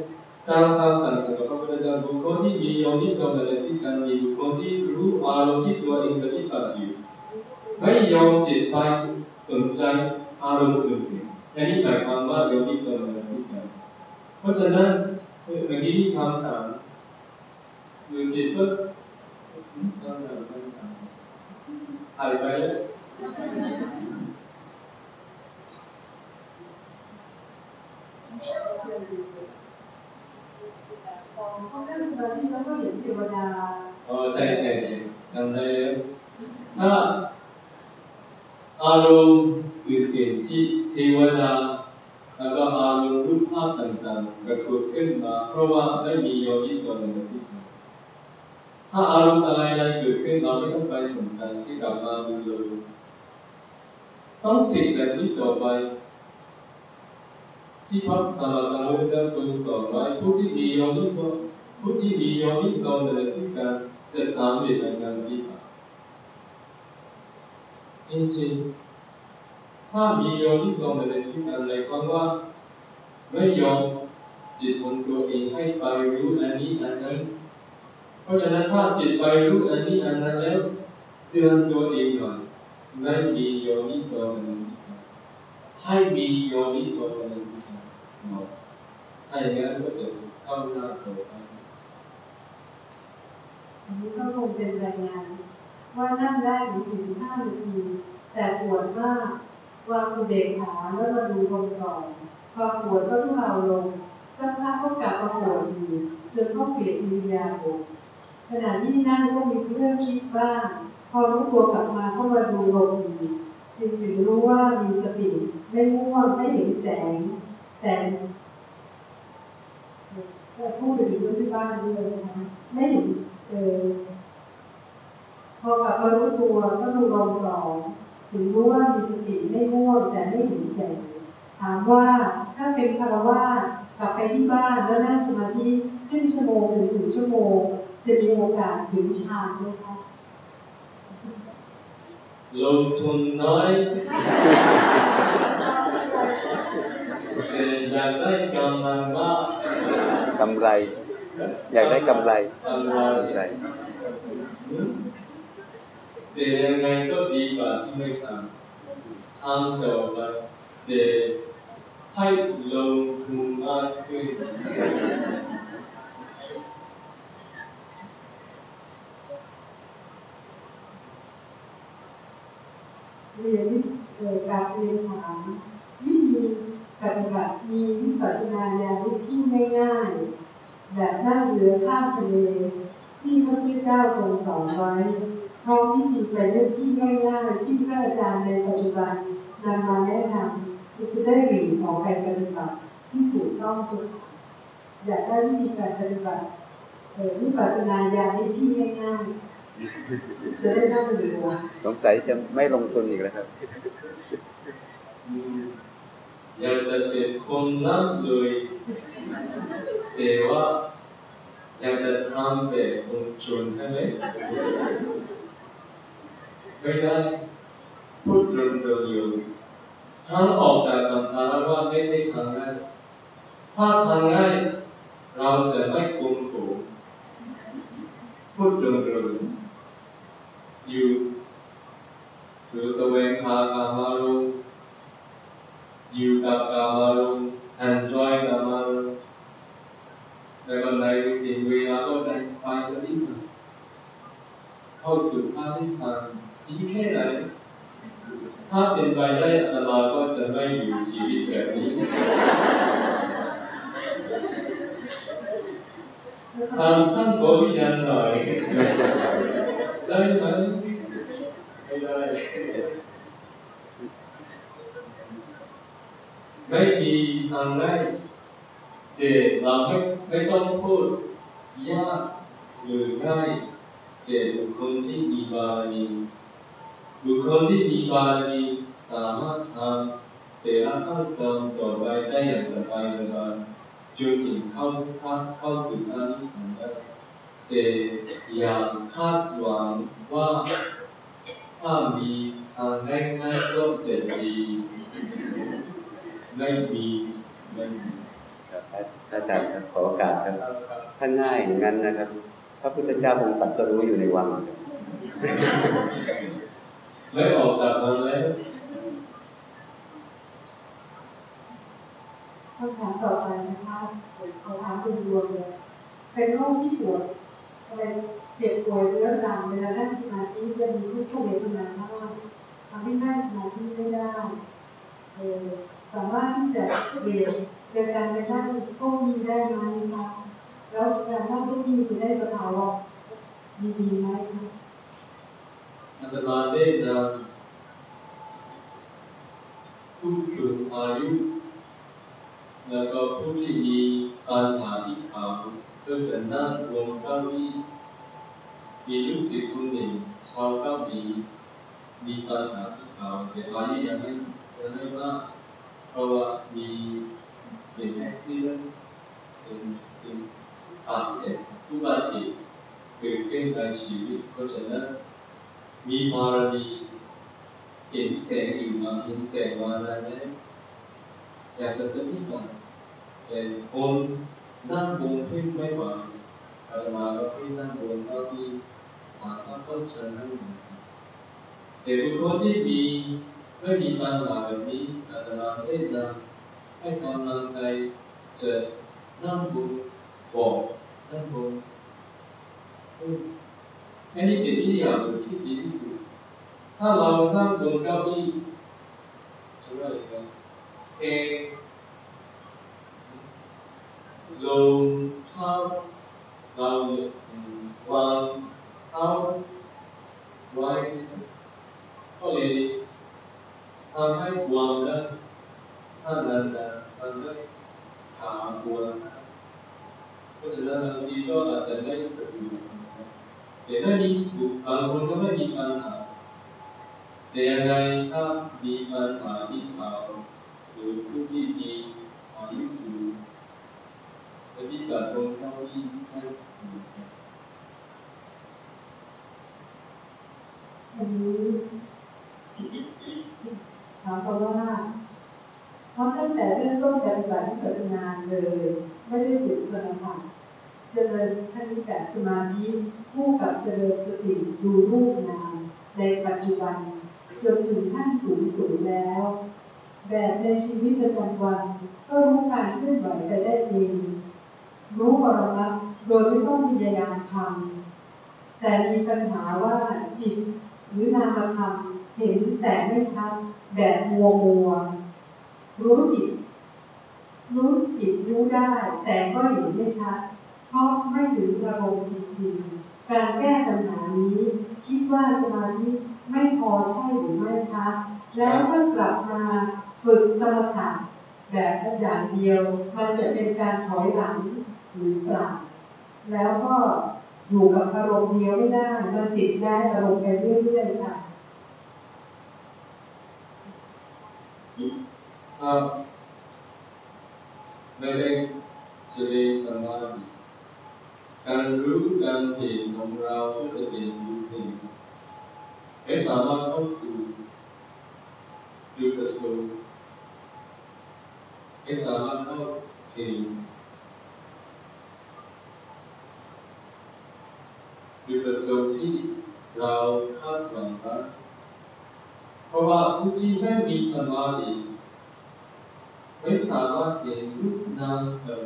ตามคำสั่งของพระพุทธเจ้าบุคคลที่มีโยนิโสมนสิการมีบุคคลที่รู้อารมณ์ที่ตัวเองปฏิบัติอยู่ไม่ยอมจิตไปสนใจอารมณ์อื่นๆอันนี้หมายความว่าโยนิโสมนสิการเพราะฉะนั้นเมื่อกี้ที่คำถามดูจิตก็คำถามคำถาม ถ่ายไปแล้วพอเขานั่งสมาธิแล้วก็เห็นเทวดาอ๋อใช่ใช่ใช่ทำได้แล้วถ้าอารมณ์อื่นๆที่เทวดาแล้วก็อารมณ์รูปภาพต่างๆปรากฏขึ้นมา เพราะว่าไม่มีโยนิโสมนสิการ ถ้าอารมณ์อะไรๆเกิดขึ้นเราไม่ต้องไปสนใจให้กลับมาดูเลยต้องฝึกแบบนี้ต่อไปที่พระสัมมาสัมพุทธเจ้าทรงสอนไว้ผู้ที่มีโยนิโสผู้ที่มีโยนิโสมนสิการจะสำเร็จในการปฏิบัติจริงๆถ้ามีโยนิโสมนสิการในความว่าไม่ยอมจิตของตัวเองให้ไปรู้อันนี้อันนั้น เพราะฉะนั้นถ้าจิตไปรู้อันนี้อันนั้นแล้วเตือนตัวเองหน่อยไม่มีโยนิโสมนสิการให้มีโยนิโสมนสิการหน่อยถ้าอย่างนั้นก็จะเข้าหน้าโตไปอันนี้ก็คงเป็นรายงาน ว่านั่งได้ถึง45 นาที แต่ปวดมากวางอุเบกขาแล้วมาดูลมก่อนพอปวดก็ทุเลาลงสักพักก็กลับมาปวดอีกจนต้องเปลี่ยนอิริยาบถ ขณะที่นั่งก็มีเรื่องคิดบ้างพอรู้ตัวกลับมาก็มาดูลมอีกจึงถึงรู้ว่ามีสติไม่ง่วงไม่เห็นแสง แต่แต่พูดไปถึงเรื่องที่บ้านด้วยนะคะไม่เห็นเออพอกลับมารู้ตัวก็ดูลมก่อถึงรู้ว่ามีสติไม่ง่วงแต่ไม่เห็นแสงถามว่าถ้าเป็นคารวะกลับไปที่บ้านแล้วนั่งสมาธิครึ่งชั่วโมงหรือหนึ่งชั่วโมง จะมีโอกาสถึงฌานไหมคะลงทุนน้อยแต่อยากได้กำลังมากกำไร อยากได้กำไรกำไรกำไรแต่ยังไงก็ดีกว่าที่ไม่ทำทำต่อไปแต่ให้ลงทุนมากขึ้น เรียนวิเอ่อการเรียนถามวิธีปฏิบัติมีวิปัสสนาญาณที่ง่ายๆแบบนั่งเรือข้ามทะเลที่พระพุทธเจ้าทรงสอนไว้พร้อมวิธีประยุกต์ที่ง่ายๆที่พระอาจารย์ในปัจจุบันนำมาแนะนำจะได้หลีกออกไปปฏิบัติที่ถูกต้องจุดอยากได้วิธีการปฏิบัติวิปัสสนาญาณที่ง่ายๆ จะได้นั่งเรือสงสัยจะไม่ลงทุนอีกแล้วครับอยากจะเป็นคนร่ำรวยแต่ว่าอยากจะทำแบบคนจนใช่ไหมไม่ได้พูดเร็วๆอยู่ทางออกจากสังสารวัฏไม่ใช่ทางง่ายถ้าทางง่ายเราจะไม่โกงโกงพูดเร็วๆ อยู่อยู่แสวงหากามารมณ์อยู่กับกามารมณ์ enjoy กามารมณ์แล้วก็ในวิธีเวลาก็ใจไปปฏิบัติเข้าสู่พระนิพพานดีแค่ไหนถ้าเป็นไปได้อาตมาก็จะไม่อยู่ชีวิตแบบนี้ ทำท่านบริยานหน่อย ได้ไหมไม่ได้ ไม่มีทางได้แต่เราไม่ไม่ต้องพูดยากหรือง่ายแก่บุคคลที่มีบารมีบุคคลที่มีบารมีสามารถทำแต่ละขั้นตอนต่อไปได้อย่างสบายสบายจนถึงเข้าเข้าสู่พระนิพพานได้ แต่อย่าคาดหวังว่าถ้ามีทางง่ายๆก็จะดีไม่มีไม่มีครับอาจารย์ครับขอโอกาสครับถ้าง่ายอย่างนั้นนะครับ พระพุทธเจ้าคงตรัดสรู้อยู่ในวังไม่ออกจากมันแล้วคำถามต่อไปนะคะขอถามรวมๆเลยเป็นโรคที่ปวด อะไรเจ็บป่วยเรื้อรังเวลานั่งสมาธิจะมีทุกขเวทนามากทำให้นั่งสมาธิไม่ได้เออสามารถที่จะเปลี่ยนเป็นการไปนั่งเก้าอี้ได้ไหมคะแล้วการนั่งเก้าอี้จะได้สภาวะดีๆไหมคะอาตมาได้นำผู้สูงอายุ แล้วก็ผู้ที่มีปัญหาที่ขา ก็จะนั่งบนเก้าอี้มีลูกศิษย์คนหนึ่งชาวเกาหลีมีปัญหาที่เขาแต่อายุยังไม่ยังไม่มากเพราะว่ามีเป็นแอคซิเดนเป็นเป็นสาเหตุอุบัติเหตุเกิดขึ้นในชีวิตเพราะฉะนั้นมีบารมีเห็นแสงอยู่มาเห็นแสงมาแล้วเนี่ยอยากจะปฏิบัติแต่ค นนั่งบนพื้นไม่ไหวอาตมาก็ให้นั่งบนเก้าอี้สามารถเข้าใจนั่งเหมือนกันแต่บุคคลที่มีไม่มีปัญหาแบบนี้อาตมาได้นำให้กำลังใจจะนั่งบนบอกนั่งบนพื้นอันนี้เป็นอิริยาบถที่ดีที่สุดถ้าเรานั่งบนเก้าอี้ช่วยกันเท ลงเท้าเราวางเท้าไว้ก็เลยทำให้บวมได้ถ้านานๆทำให้ขาบวมเพราะฉะนั้นบางทีก็อาจจะไม่รู้สึกอยู่แต่ถ้ามีบางคนก็ไม่มีปัญหาแต่ยังไงถ้ามีปัญหาที่เขาหรือผู้ที่มีอายุสูง ปฏิบัติบนเก้าอี้ได้เหมือนกันอันนี้ถามเขาว่าเพราะตั้งแต่เริ่มต้นปฏิบัติวิปัสนาเลย ไม่ได้ฝึกสมถะเจริญขั้นแต่สมาธิคู่กับเจริญสติดูรูปนามในปัจจุบันจนถึงขั้นสูงสุดแล้ว แบบในชีวิตประจำวันก็รู้การเคลื่อนไหวไปได้เอง รู้ปรมัตถ์โดยไม่ต้องพยายามทำแต่มีปัญหาว่าจิตหรือนามธรรมเห็นแต่ไม่ชัดแบบมัวมัวรู้จิต รู้จิตรู้ได้ แต่ก็เห็นไม่ชัด เพราะไม่ถึงอารมณ์จริงๆ การแก้ปัญหานี้ คิดว่าสมาธิไม่พอใช่หรือไม่คะ แล้วถ้ากลับมาฝึกสมถะแบบอย่างเดียว มันจะเป็นการถอยหลัง หรือเปล่า แล้วก็อยู่กับอารมณ์เดียวไม่ได้ มันติดย้ายอารมณ์ไปเรื่อยๆค่ะถ้าไม่ได้เจริญสมาธิการรู้การเห็นของเราก็จะเป็นรูปเองไม่สามารถเข้าสู่จุดประสงค์ไม่สามารถเข้าถึง จุดประสงค์ที่เราคาดหวังไว้เพราะว่าผู้ที่ไม่มีสมาธิไม่สามารถเห็นรูปนามแบบ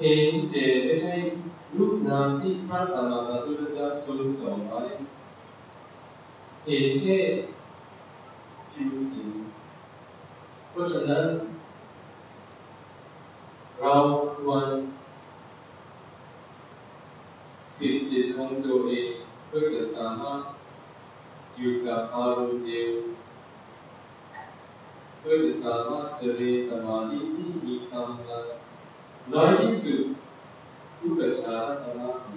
เห็นแต่ไม่ใช่รูปนามที่พระสัมมาสัมพุทธเจ้าทรงสอนไว้เห็นแค่ผิวเห็นเพราะฉะนั้นเราควร ฝึกจิตของตัวเองเพื่อจะสามารถอยู่กับอารมณ์เดียวไปพื่อจะสามารถเจริญสมาธิที่มีกำลังน้อยที่สุดอุปชาสมาธิ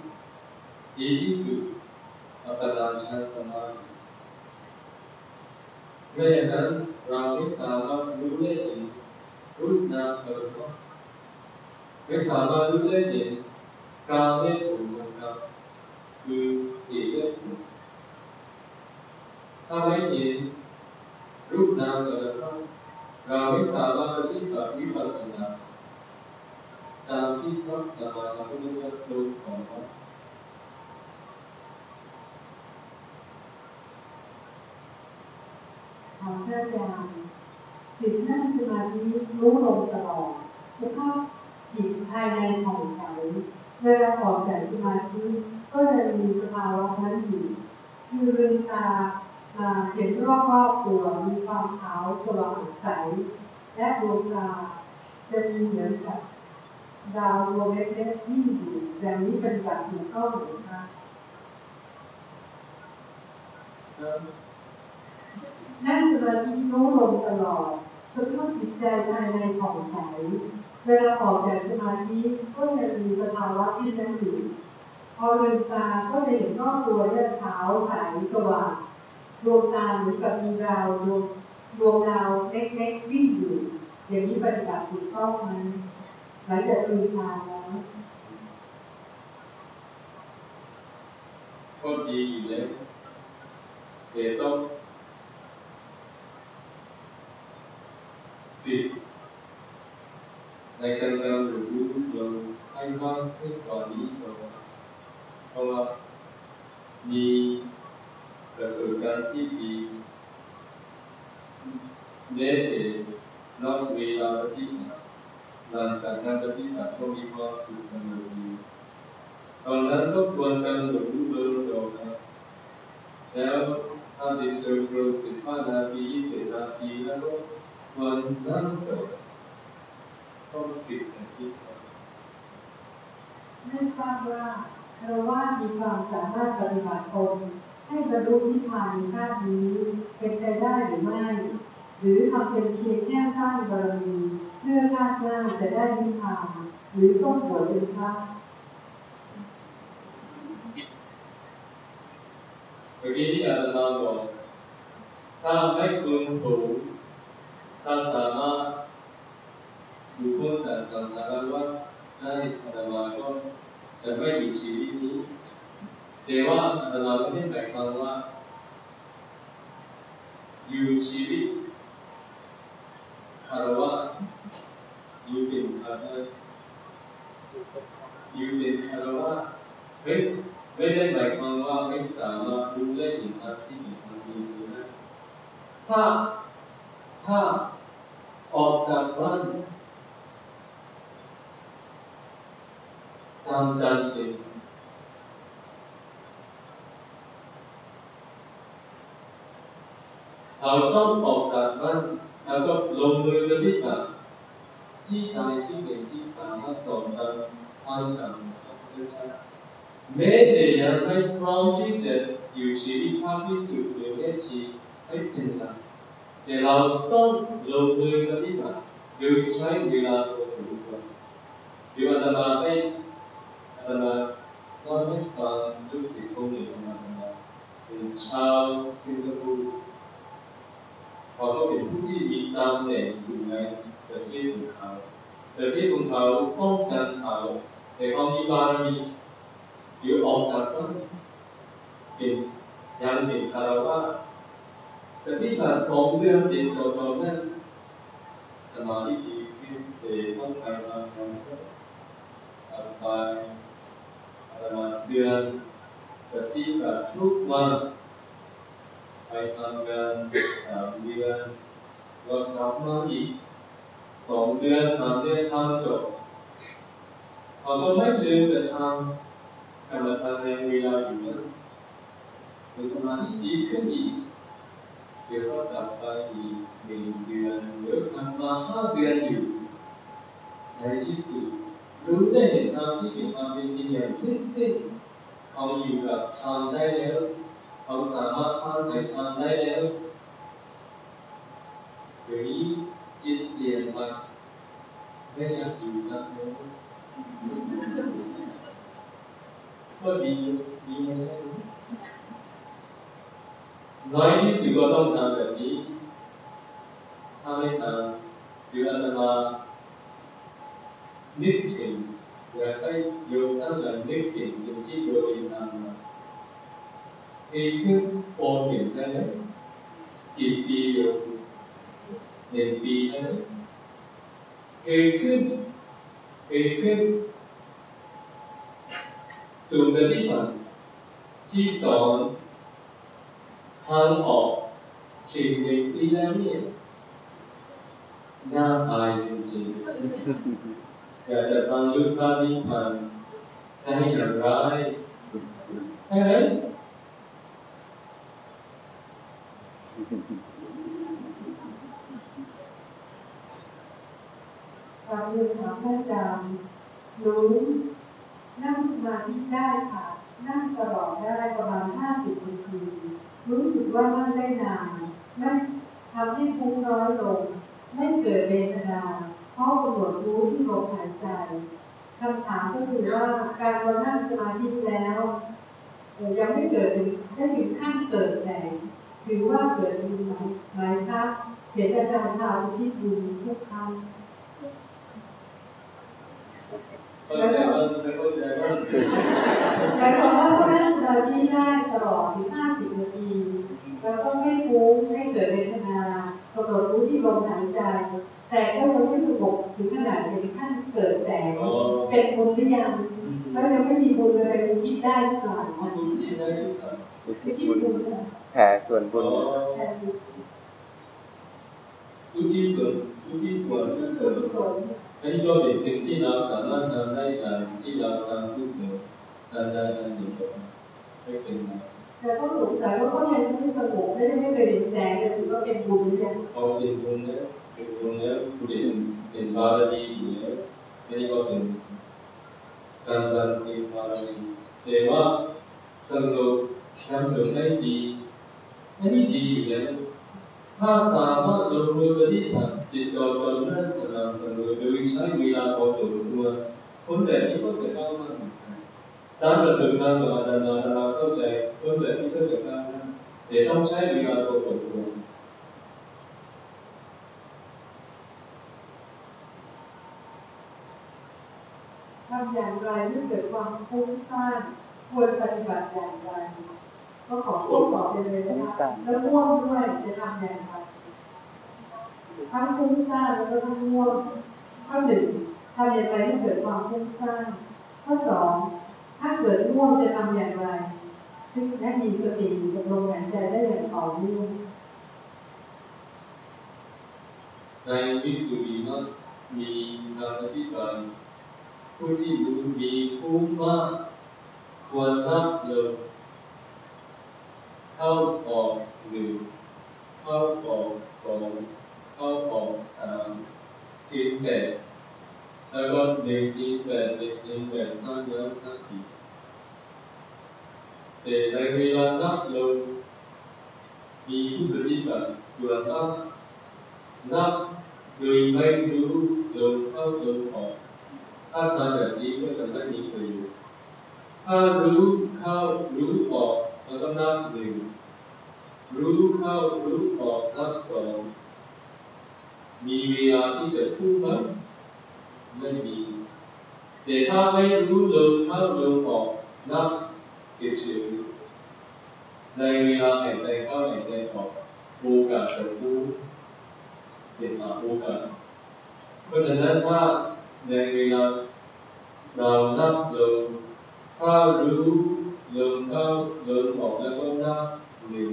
ดีที่สุดอัปปนาชาสมาธิไม่อย่างนั้นเราไม่สามารถรู้ได้เห็นรูปนามกับรูปไม่สามารถรู้ได้เห็นการเล่น คือเหตุและผลถ้าไม่เห็นรูปนามกับรูปเราไม่สามารถปฏิบัติวิปัสสนาตามที่พระสัมมาสัมพุทธเจ้าทรงสอนถาพระอาจารย์สิ่งนั่งสมาธิรู้ลมตลอดสภาพจิตภายในผ่องใสเวลาออกจากสมาธิ ก็ยังมีสภาวะนั้นอยู่คือลืมตามาเห็นรอบๆตัวมีความขาวสว่างใส และดวงตาจะมีเหมือนกับดาวดวงเล็กๆวิ่งอยู่อย่างนี้เป็นแบบถูกต้องหรือคะนั่งสมาธิโน้มลงตลอดสภาพจิตใจภายในผ่องใส เวลาออกจากสมาธิก็ยังมีสภาวะที่นั้นอยู่ พอลืมตาก็จะเห็นรอบตัวเนี่ยขาวใสสว่างดวงตาเหมือนกับมีดาวดวงดวงดาวเล็กๆวิ่งอยู่อย่างนี้ปฏิบัติถูกต้องไหมหลังจากลืมตาแล้วก็ดีอยู่แล้วแต่ต้องฝึกในการกำหนรู้ลมให้มากขึ้นกว่านี้ก่อน เพราะว่ามีประสบการณ์ที่ดีแม้แต่นอกเวลาปฏิบัติหลังจากการปฏิบัติก็มีความสุขสนุกดีตอนนั้นก็ควรกำหนดรู้ลมต่อไปแล้วถ้าเดินจงกรมสิบห้านาทียี่สิบนาทีแล้วก็ควรนั่งต่อต้องฝึกแบบนี้ก่อนไม่ทราบว่า เราว่ามีความสามารถปฏิบัติตนให้บรรลุนิพพานในชาตินี้เป็นไปได้หรือไม่ หรือทำเป็นเพียงแค่สร้างบารมีเพื่อชาติหน้าจะได้นิพพานหรือต้องบวชเป็นพระเมื่อกี้ที่อาจารย์บอกถ้าไม่ควรผูกถ้าสามารถดูพ้นจากสังสารวัฏได้อาตมาก็ จะไม่อยู่ชีวิตนี้แต่ว่าอาตมาไม่ได้หมายความว่า อยู่ชีวิตคารวะอยู่เป็นคารวะอยู่เป็นคารวะไม่ไม่ได้หมายความว่าไม่สามารถรู้ได้เห็นทางที่มีความจริงได้ถ้าถ้าออกจากบ้าน ตามใจเป็นเราต้องออกจากบ้านแล้วก็ลงมือปฏิบัติที่ใดที่หนึ่งที่สามารถสอนตามความสามารถของพระเจ้าแม้แต่ยังไม่พร้อมที่จะอยู่ชีวิตภาคที่สุดหรือได้ชีวิตไม่เป็นไรแต่เราต้องลงมือปฏิบัติโดยใช้เวลาพอสมควรเดี๋ยวอาตมาให้ มาเล่าให้ฟังลูกศิษย์คนหนึ่งของอาตมาเป็นชาวสิงคโปร์เขาก็เป็นผู้ที่มีตำแหน่งสูงในประเทศของเขาประเทศของเขาป้องกันเขาแต่เขามีบารมีเดี๋ยวออกจากบ้านเป็นยังเป็นคารวะปฏิบัติสองเดือนติดต่อกันนั้นสมาธิดีขึ้นแต่ต้องไปทำงานก็ทำไป ประมาณเดือนปฏิบัติทุกวันไปทำงานสามเดือนก็กลับมาอีกสองเดือนสามเดือนทำจบเขาก็ไม่ลืมแต่ทำกรรมฐานในเวลาอยู่นั้นมีสมาธิดีขึ้นอีกเดี๋ยวก็กลับไปอีกหนึ่งเดือนเดี๋ยวกลับมาห้าเดือนอยู่ในที่สุด รู้ได้เห็นทางที่เป็นความเป็นจริงอย่างลึกซึ้งเขาอยู่กับทางได้แล้วเขาสามารถอาศัยทำได้แล้วแดี๋ยวนี้จิตเปลี่ยนไปไม่อยากอยู่นะโน้นก็ดีดีไม่ใช่หรือน้อยที่สุดก็ต้องทำแบบนี้ ถ้าไม่ทำเดี๋ยวอาตมา นึกถึงอยากให้โยมทั้งหลายนึกถึงสิ่งที่ตัวเองทำมาเคยขึ้นโอนเปลี่ยนใช่ไหมกี่ปีโยมหนึ่งปีใช่ไหมเคยขึ้นเคยขึ้น สู่ปฏิบัติที่สอนทางออกถึงหนึ่งปีแล้วเนี่ยน่าอายจริงๆ อยากจะฟังลูกพระนิพพานได้อย่างไรใช่ไหมกราบเรียนถามพระอาจารย์รู้นั่งสมาธิได้ค่ะ นั่งตลอดได้ประมาณ 50นาที รู้สึกว่านั่งได้นานไม่ทำให้ฟุ้งน้อยลง ไม่เกิดเวทนา เพราะกำหนดรู้ที่ลมหายใจคำถามก็คือว่าการเรานั่งสมาธิแล้วเอ่อยังไม่เกิดถึงไม่ถึงขั้นเกิดแสง ถือว่าเกิดบุญไหมไหมครับเห็นอาจารย์พาอุทิศบุญทุกครั้งเข้าใจบ้างไม่เข้าใจบ้างหมายความว่าเขานั่งสมาธิได้ตลอดถึง50นาที แล้วก็ไม่ฟุ้งไม่เกิดเวทนา กำหนดรู้ที่ลมหายใจ แต่ก็ยังไม่สงบถึงขนาดถึงขั้นเกิดแสงอ๋อเป็นบุญหรือยังแล้วยังไม่มีบุญอะไรอุทิศได้หรือเปล่าคุณที่ได้หรือเปล่าอุอุทิศทิศบุญบุญนะแผ่ส่วนบุญอ๋อแทนบุญอุทิศส่วนอุทิศส่วนกุศส่วนลกุศลอันนี้ก็เป็นสิ่งที่เราสามารถทำได้ตามที่เราทำกุศลนั้นได้อันเดียวกันไม่เป็นไร แต่ก็สงสัยว่าก็ยังไม่สงบไม่ได้ไม่เคยเห็นแสงเลยถือว่าเป็นบุญหรือยังพอเป็นบุญแล้วเป็นบุญแล้วเป็นเป็นบารมีอยู่แล้วอันนี้ก็เป็นการบำเพ็ญบารมีแต่ว่าสงบทำแบบได้ดีอันนี้ดีอยู่แล้วถ้าสามารถลงมือปฏิบัติติดต่อกันได้สม่ำเสมอโดยใช้เวลาพอสมควรคนแบบนี้ก็จะก้าวหน้ามือน กันตามประสบการณ์ของอาจารย์นาเราเข้าใจคนแบบนี้ก็จะก้าวหน้าแต่ต้องใช้เวลาพอสมควรทำอย่างไรเมื่อเกิดความฟุ้งซ่านควรปฏิบัติอย่างไรก็ขอพูดบอกไปเลยนะคะแล้วง่วงด้วยจะทำอย่างไรทั้งฟุ้งซ่านแล้วก็ทั้งง่วงข้อหนึ่งทำอย่างไรเมื่อเกิดความฟุ้งซ่านข้อสอง ถ้าเกิดง่วงจะทำอย่างไรและมีสติอยู่กับลมหายใจได้อย่างต่อเนื่องในวิสุทธิมรรคมีคำอธิบายผู้ที่รู้มีผู้มากควรนับเลงเข้าออกหนึ่งเข้าออกสองเข้าออกสามถึงแปดแล้วก็หนึ่งถึงแปดหนึ่งถึงแปดสร้างแล้วสร้างอีก แต่ในเวลานับลงมีผู้ปฏิบัติส่วนมากนับโดยไม่รู้ลมเข้าลมออกถ้าทำแบบนี้ก็จะไม่มีประโยชน์ถ้ารู้เข้ารู้ออกแล้วก็นับหนึ่งรู้เข้ารู้ออกนับสองมีเวลาที่จะพูดไหมไม่มีแต่ถ้าไม่รู้ลมเข้าลมออกนับ เฉยๆในเวลาหายใจเข้าหายใจออกโอกาสจะพูเป็นมาโอกาสเพราะฉะนั้นถ้าในเวลาเรานับลมถ้ารู้ลมเข้าลมออกแล้วก็นับหนึ่ง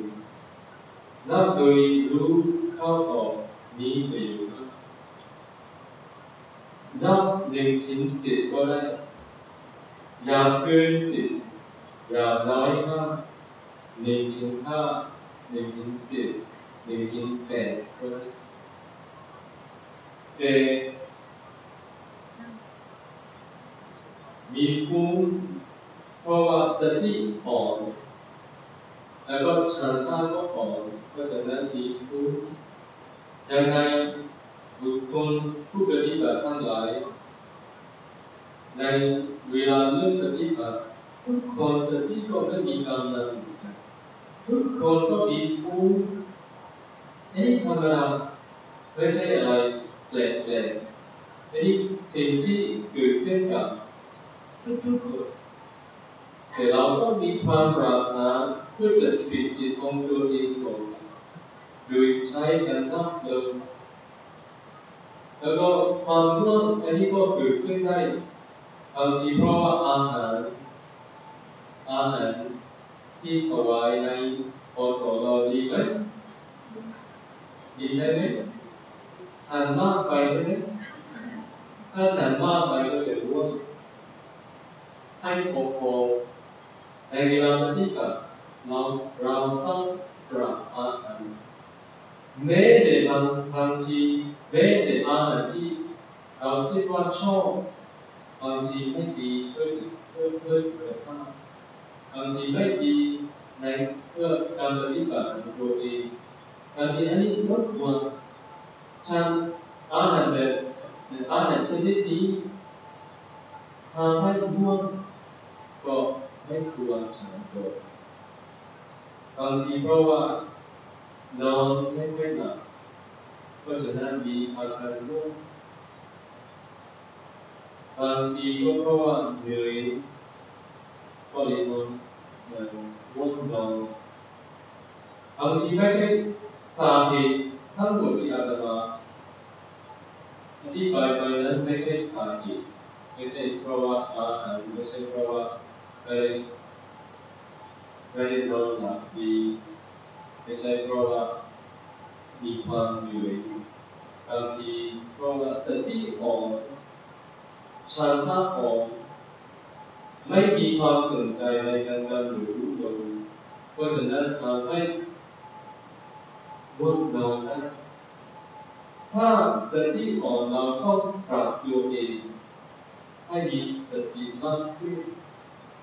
นับโดยรู้เข้าออกนี้ประโยชน์นับหนึ่งถึงสิบก็ได้ อย่าเกินสิบ อย่าน้อยห้าหนึ่งถึงห้าหนึ่งถึงสิบหนึ่งถึงแปดก็ได้แต่มีฟุ้งเพราะว่าสติอ่อนแล้วก็ฉันทาก็อ่อนเพราะฉะนั้นมีฟุ้งยังไงบุคคลผู้ปฏิบัติทั้งหลายในเวลาเริ่มปฏิบัติ ทุกคนสติก็ไม่มีกำลังทุกคนก็มีฟุ้งอันนี้ธรรมดาไม่ใช่อะไรแปลกๆอันนี้สิ่งที่เกิดขึ้นกับทุกๆคนแต่เราก็มีความปรารถนาเพื่อจะฝึกจิตของตัวเองก่อนโดยใช้การนับลมแล้วก็ความง่วงอันนี้ก็เกิดขึ้นได้บางทีเพราะว่าอาหาร อาหารที่ถวายในอสเรดีไหมดีใช่ไหมฉันมากไปใช่ไหมถ้าฉันมากไปก็จะร่วงให้พอพอในเวลาปฏิบัติเราเราต้องปรับอาหารแม้แต่บางบางทีแม้แต่อาหารที่เราคิดว่าชอบบางทีไม่ดีเพื่อเพื่อเพื่อสุขภาพ บางทีไม่ดีในเพื่อการปฏิบัติของตัวเองบางทีอันนี้รบกวนฉันอาหารแบบอาหารชนิดนี้ทำให้ง่วงก็ไม่ควรฉันก่อนบางทีเพราะว่านอนไม่ค่อยหลับเพราะฉะนั้นมีอาการง่วงบางทีก็เพราะว่าเหนื่อย ก็เลยนอนง่วงนอนบางทีไม่ใช่สาเหตุทั้งหมดที่อาตมาอธิบายไปนั้นไม่ใช่สาเหตุไม่ใช่เพราะว่าอาหารไม่ใช่เพราะว่าไม่ไม่ได้นอนหลับดีไม่ใช่เพราะว่ามีความเหนื่อยบางทีเพราะว่าสติอ่อนฉันทะอ่อน ไม่มีความสนใจในการการหรือรู้ลมเพราะฉะนั้นทำให้ง่วงนอนได้ถ้าสติอ่อนเราต้องปรับตัวเองให้มีสติมากขึ้น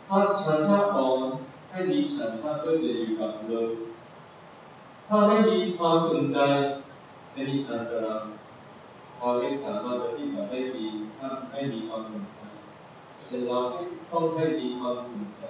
ถ้าฉันทะอ่อนให้มีฉันทะก็จะอยู่กับลมถ้าไม่มีความสนใจไม่มีอันตรายเราไม่สามารถปฏิบัติได้ดีถ้าไม่มีความสนใจ ฉะนั้นเราต้องให้มีความสนใจ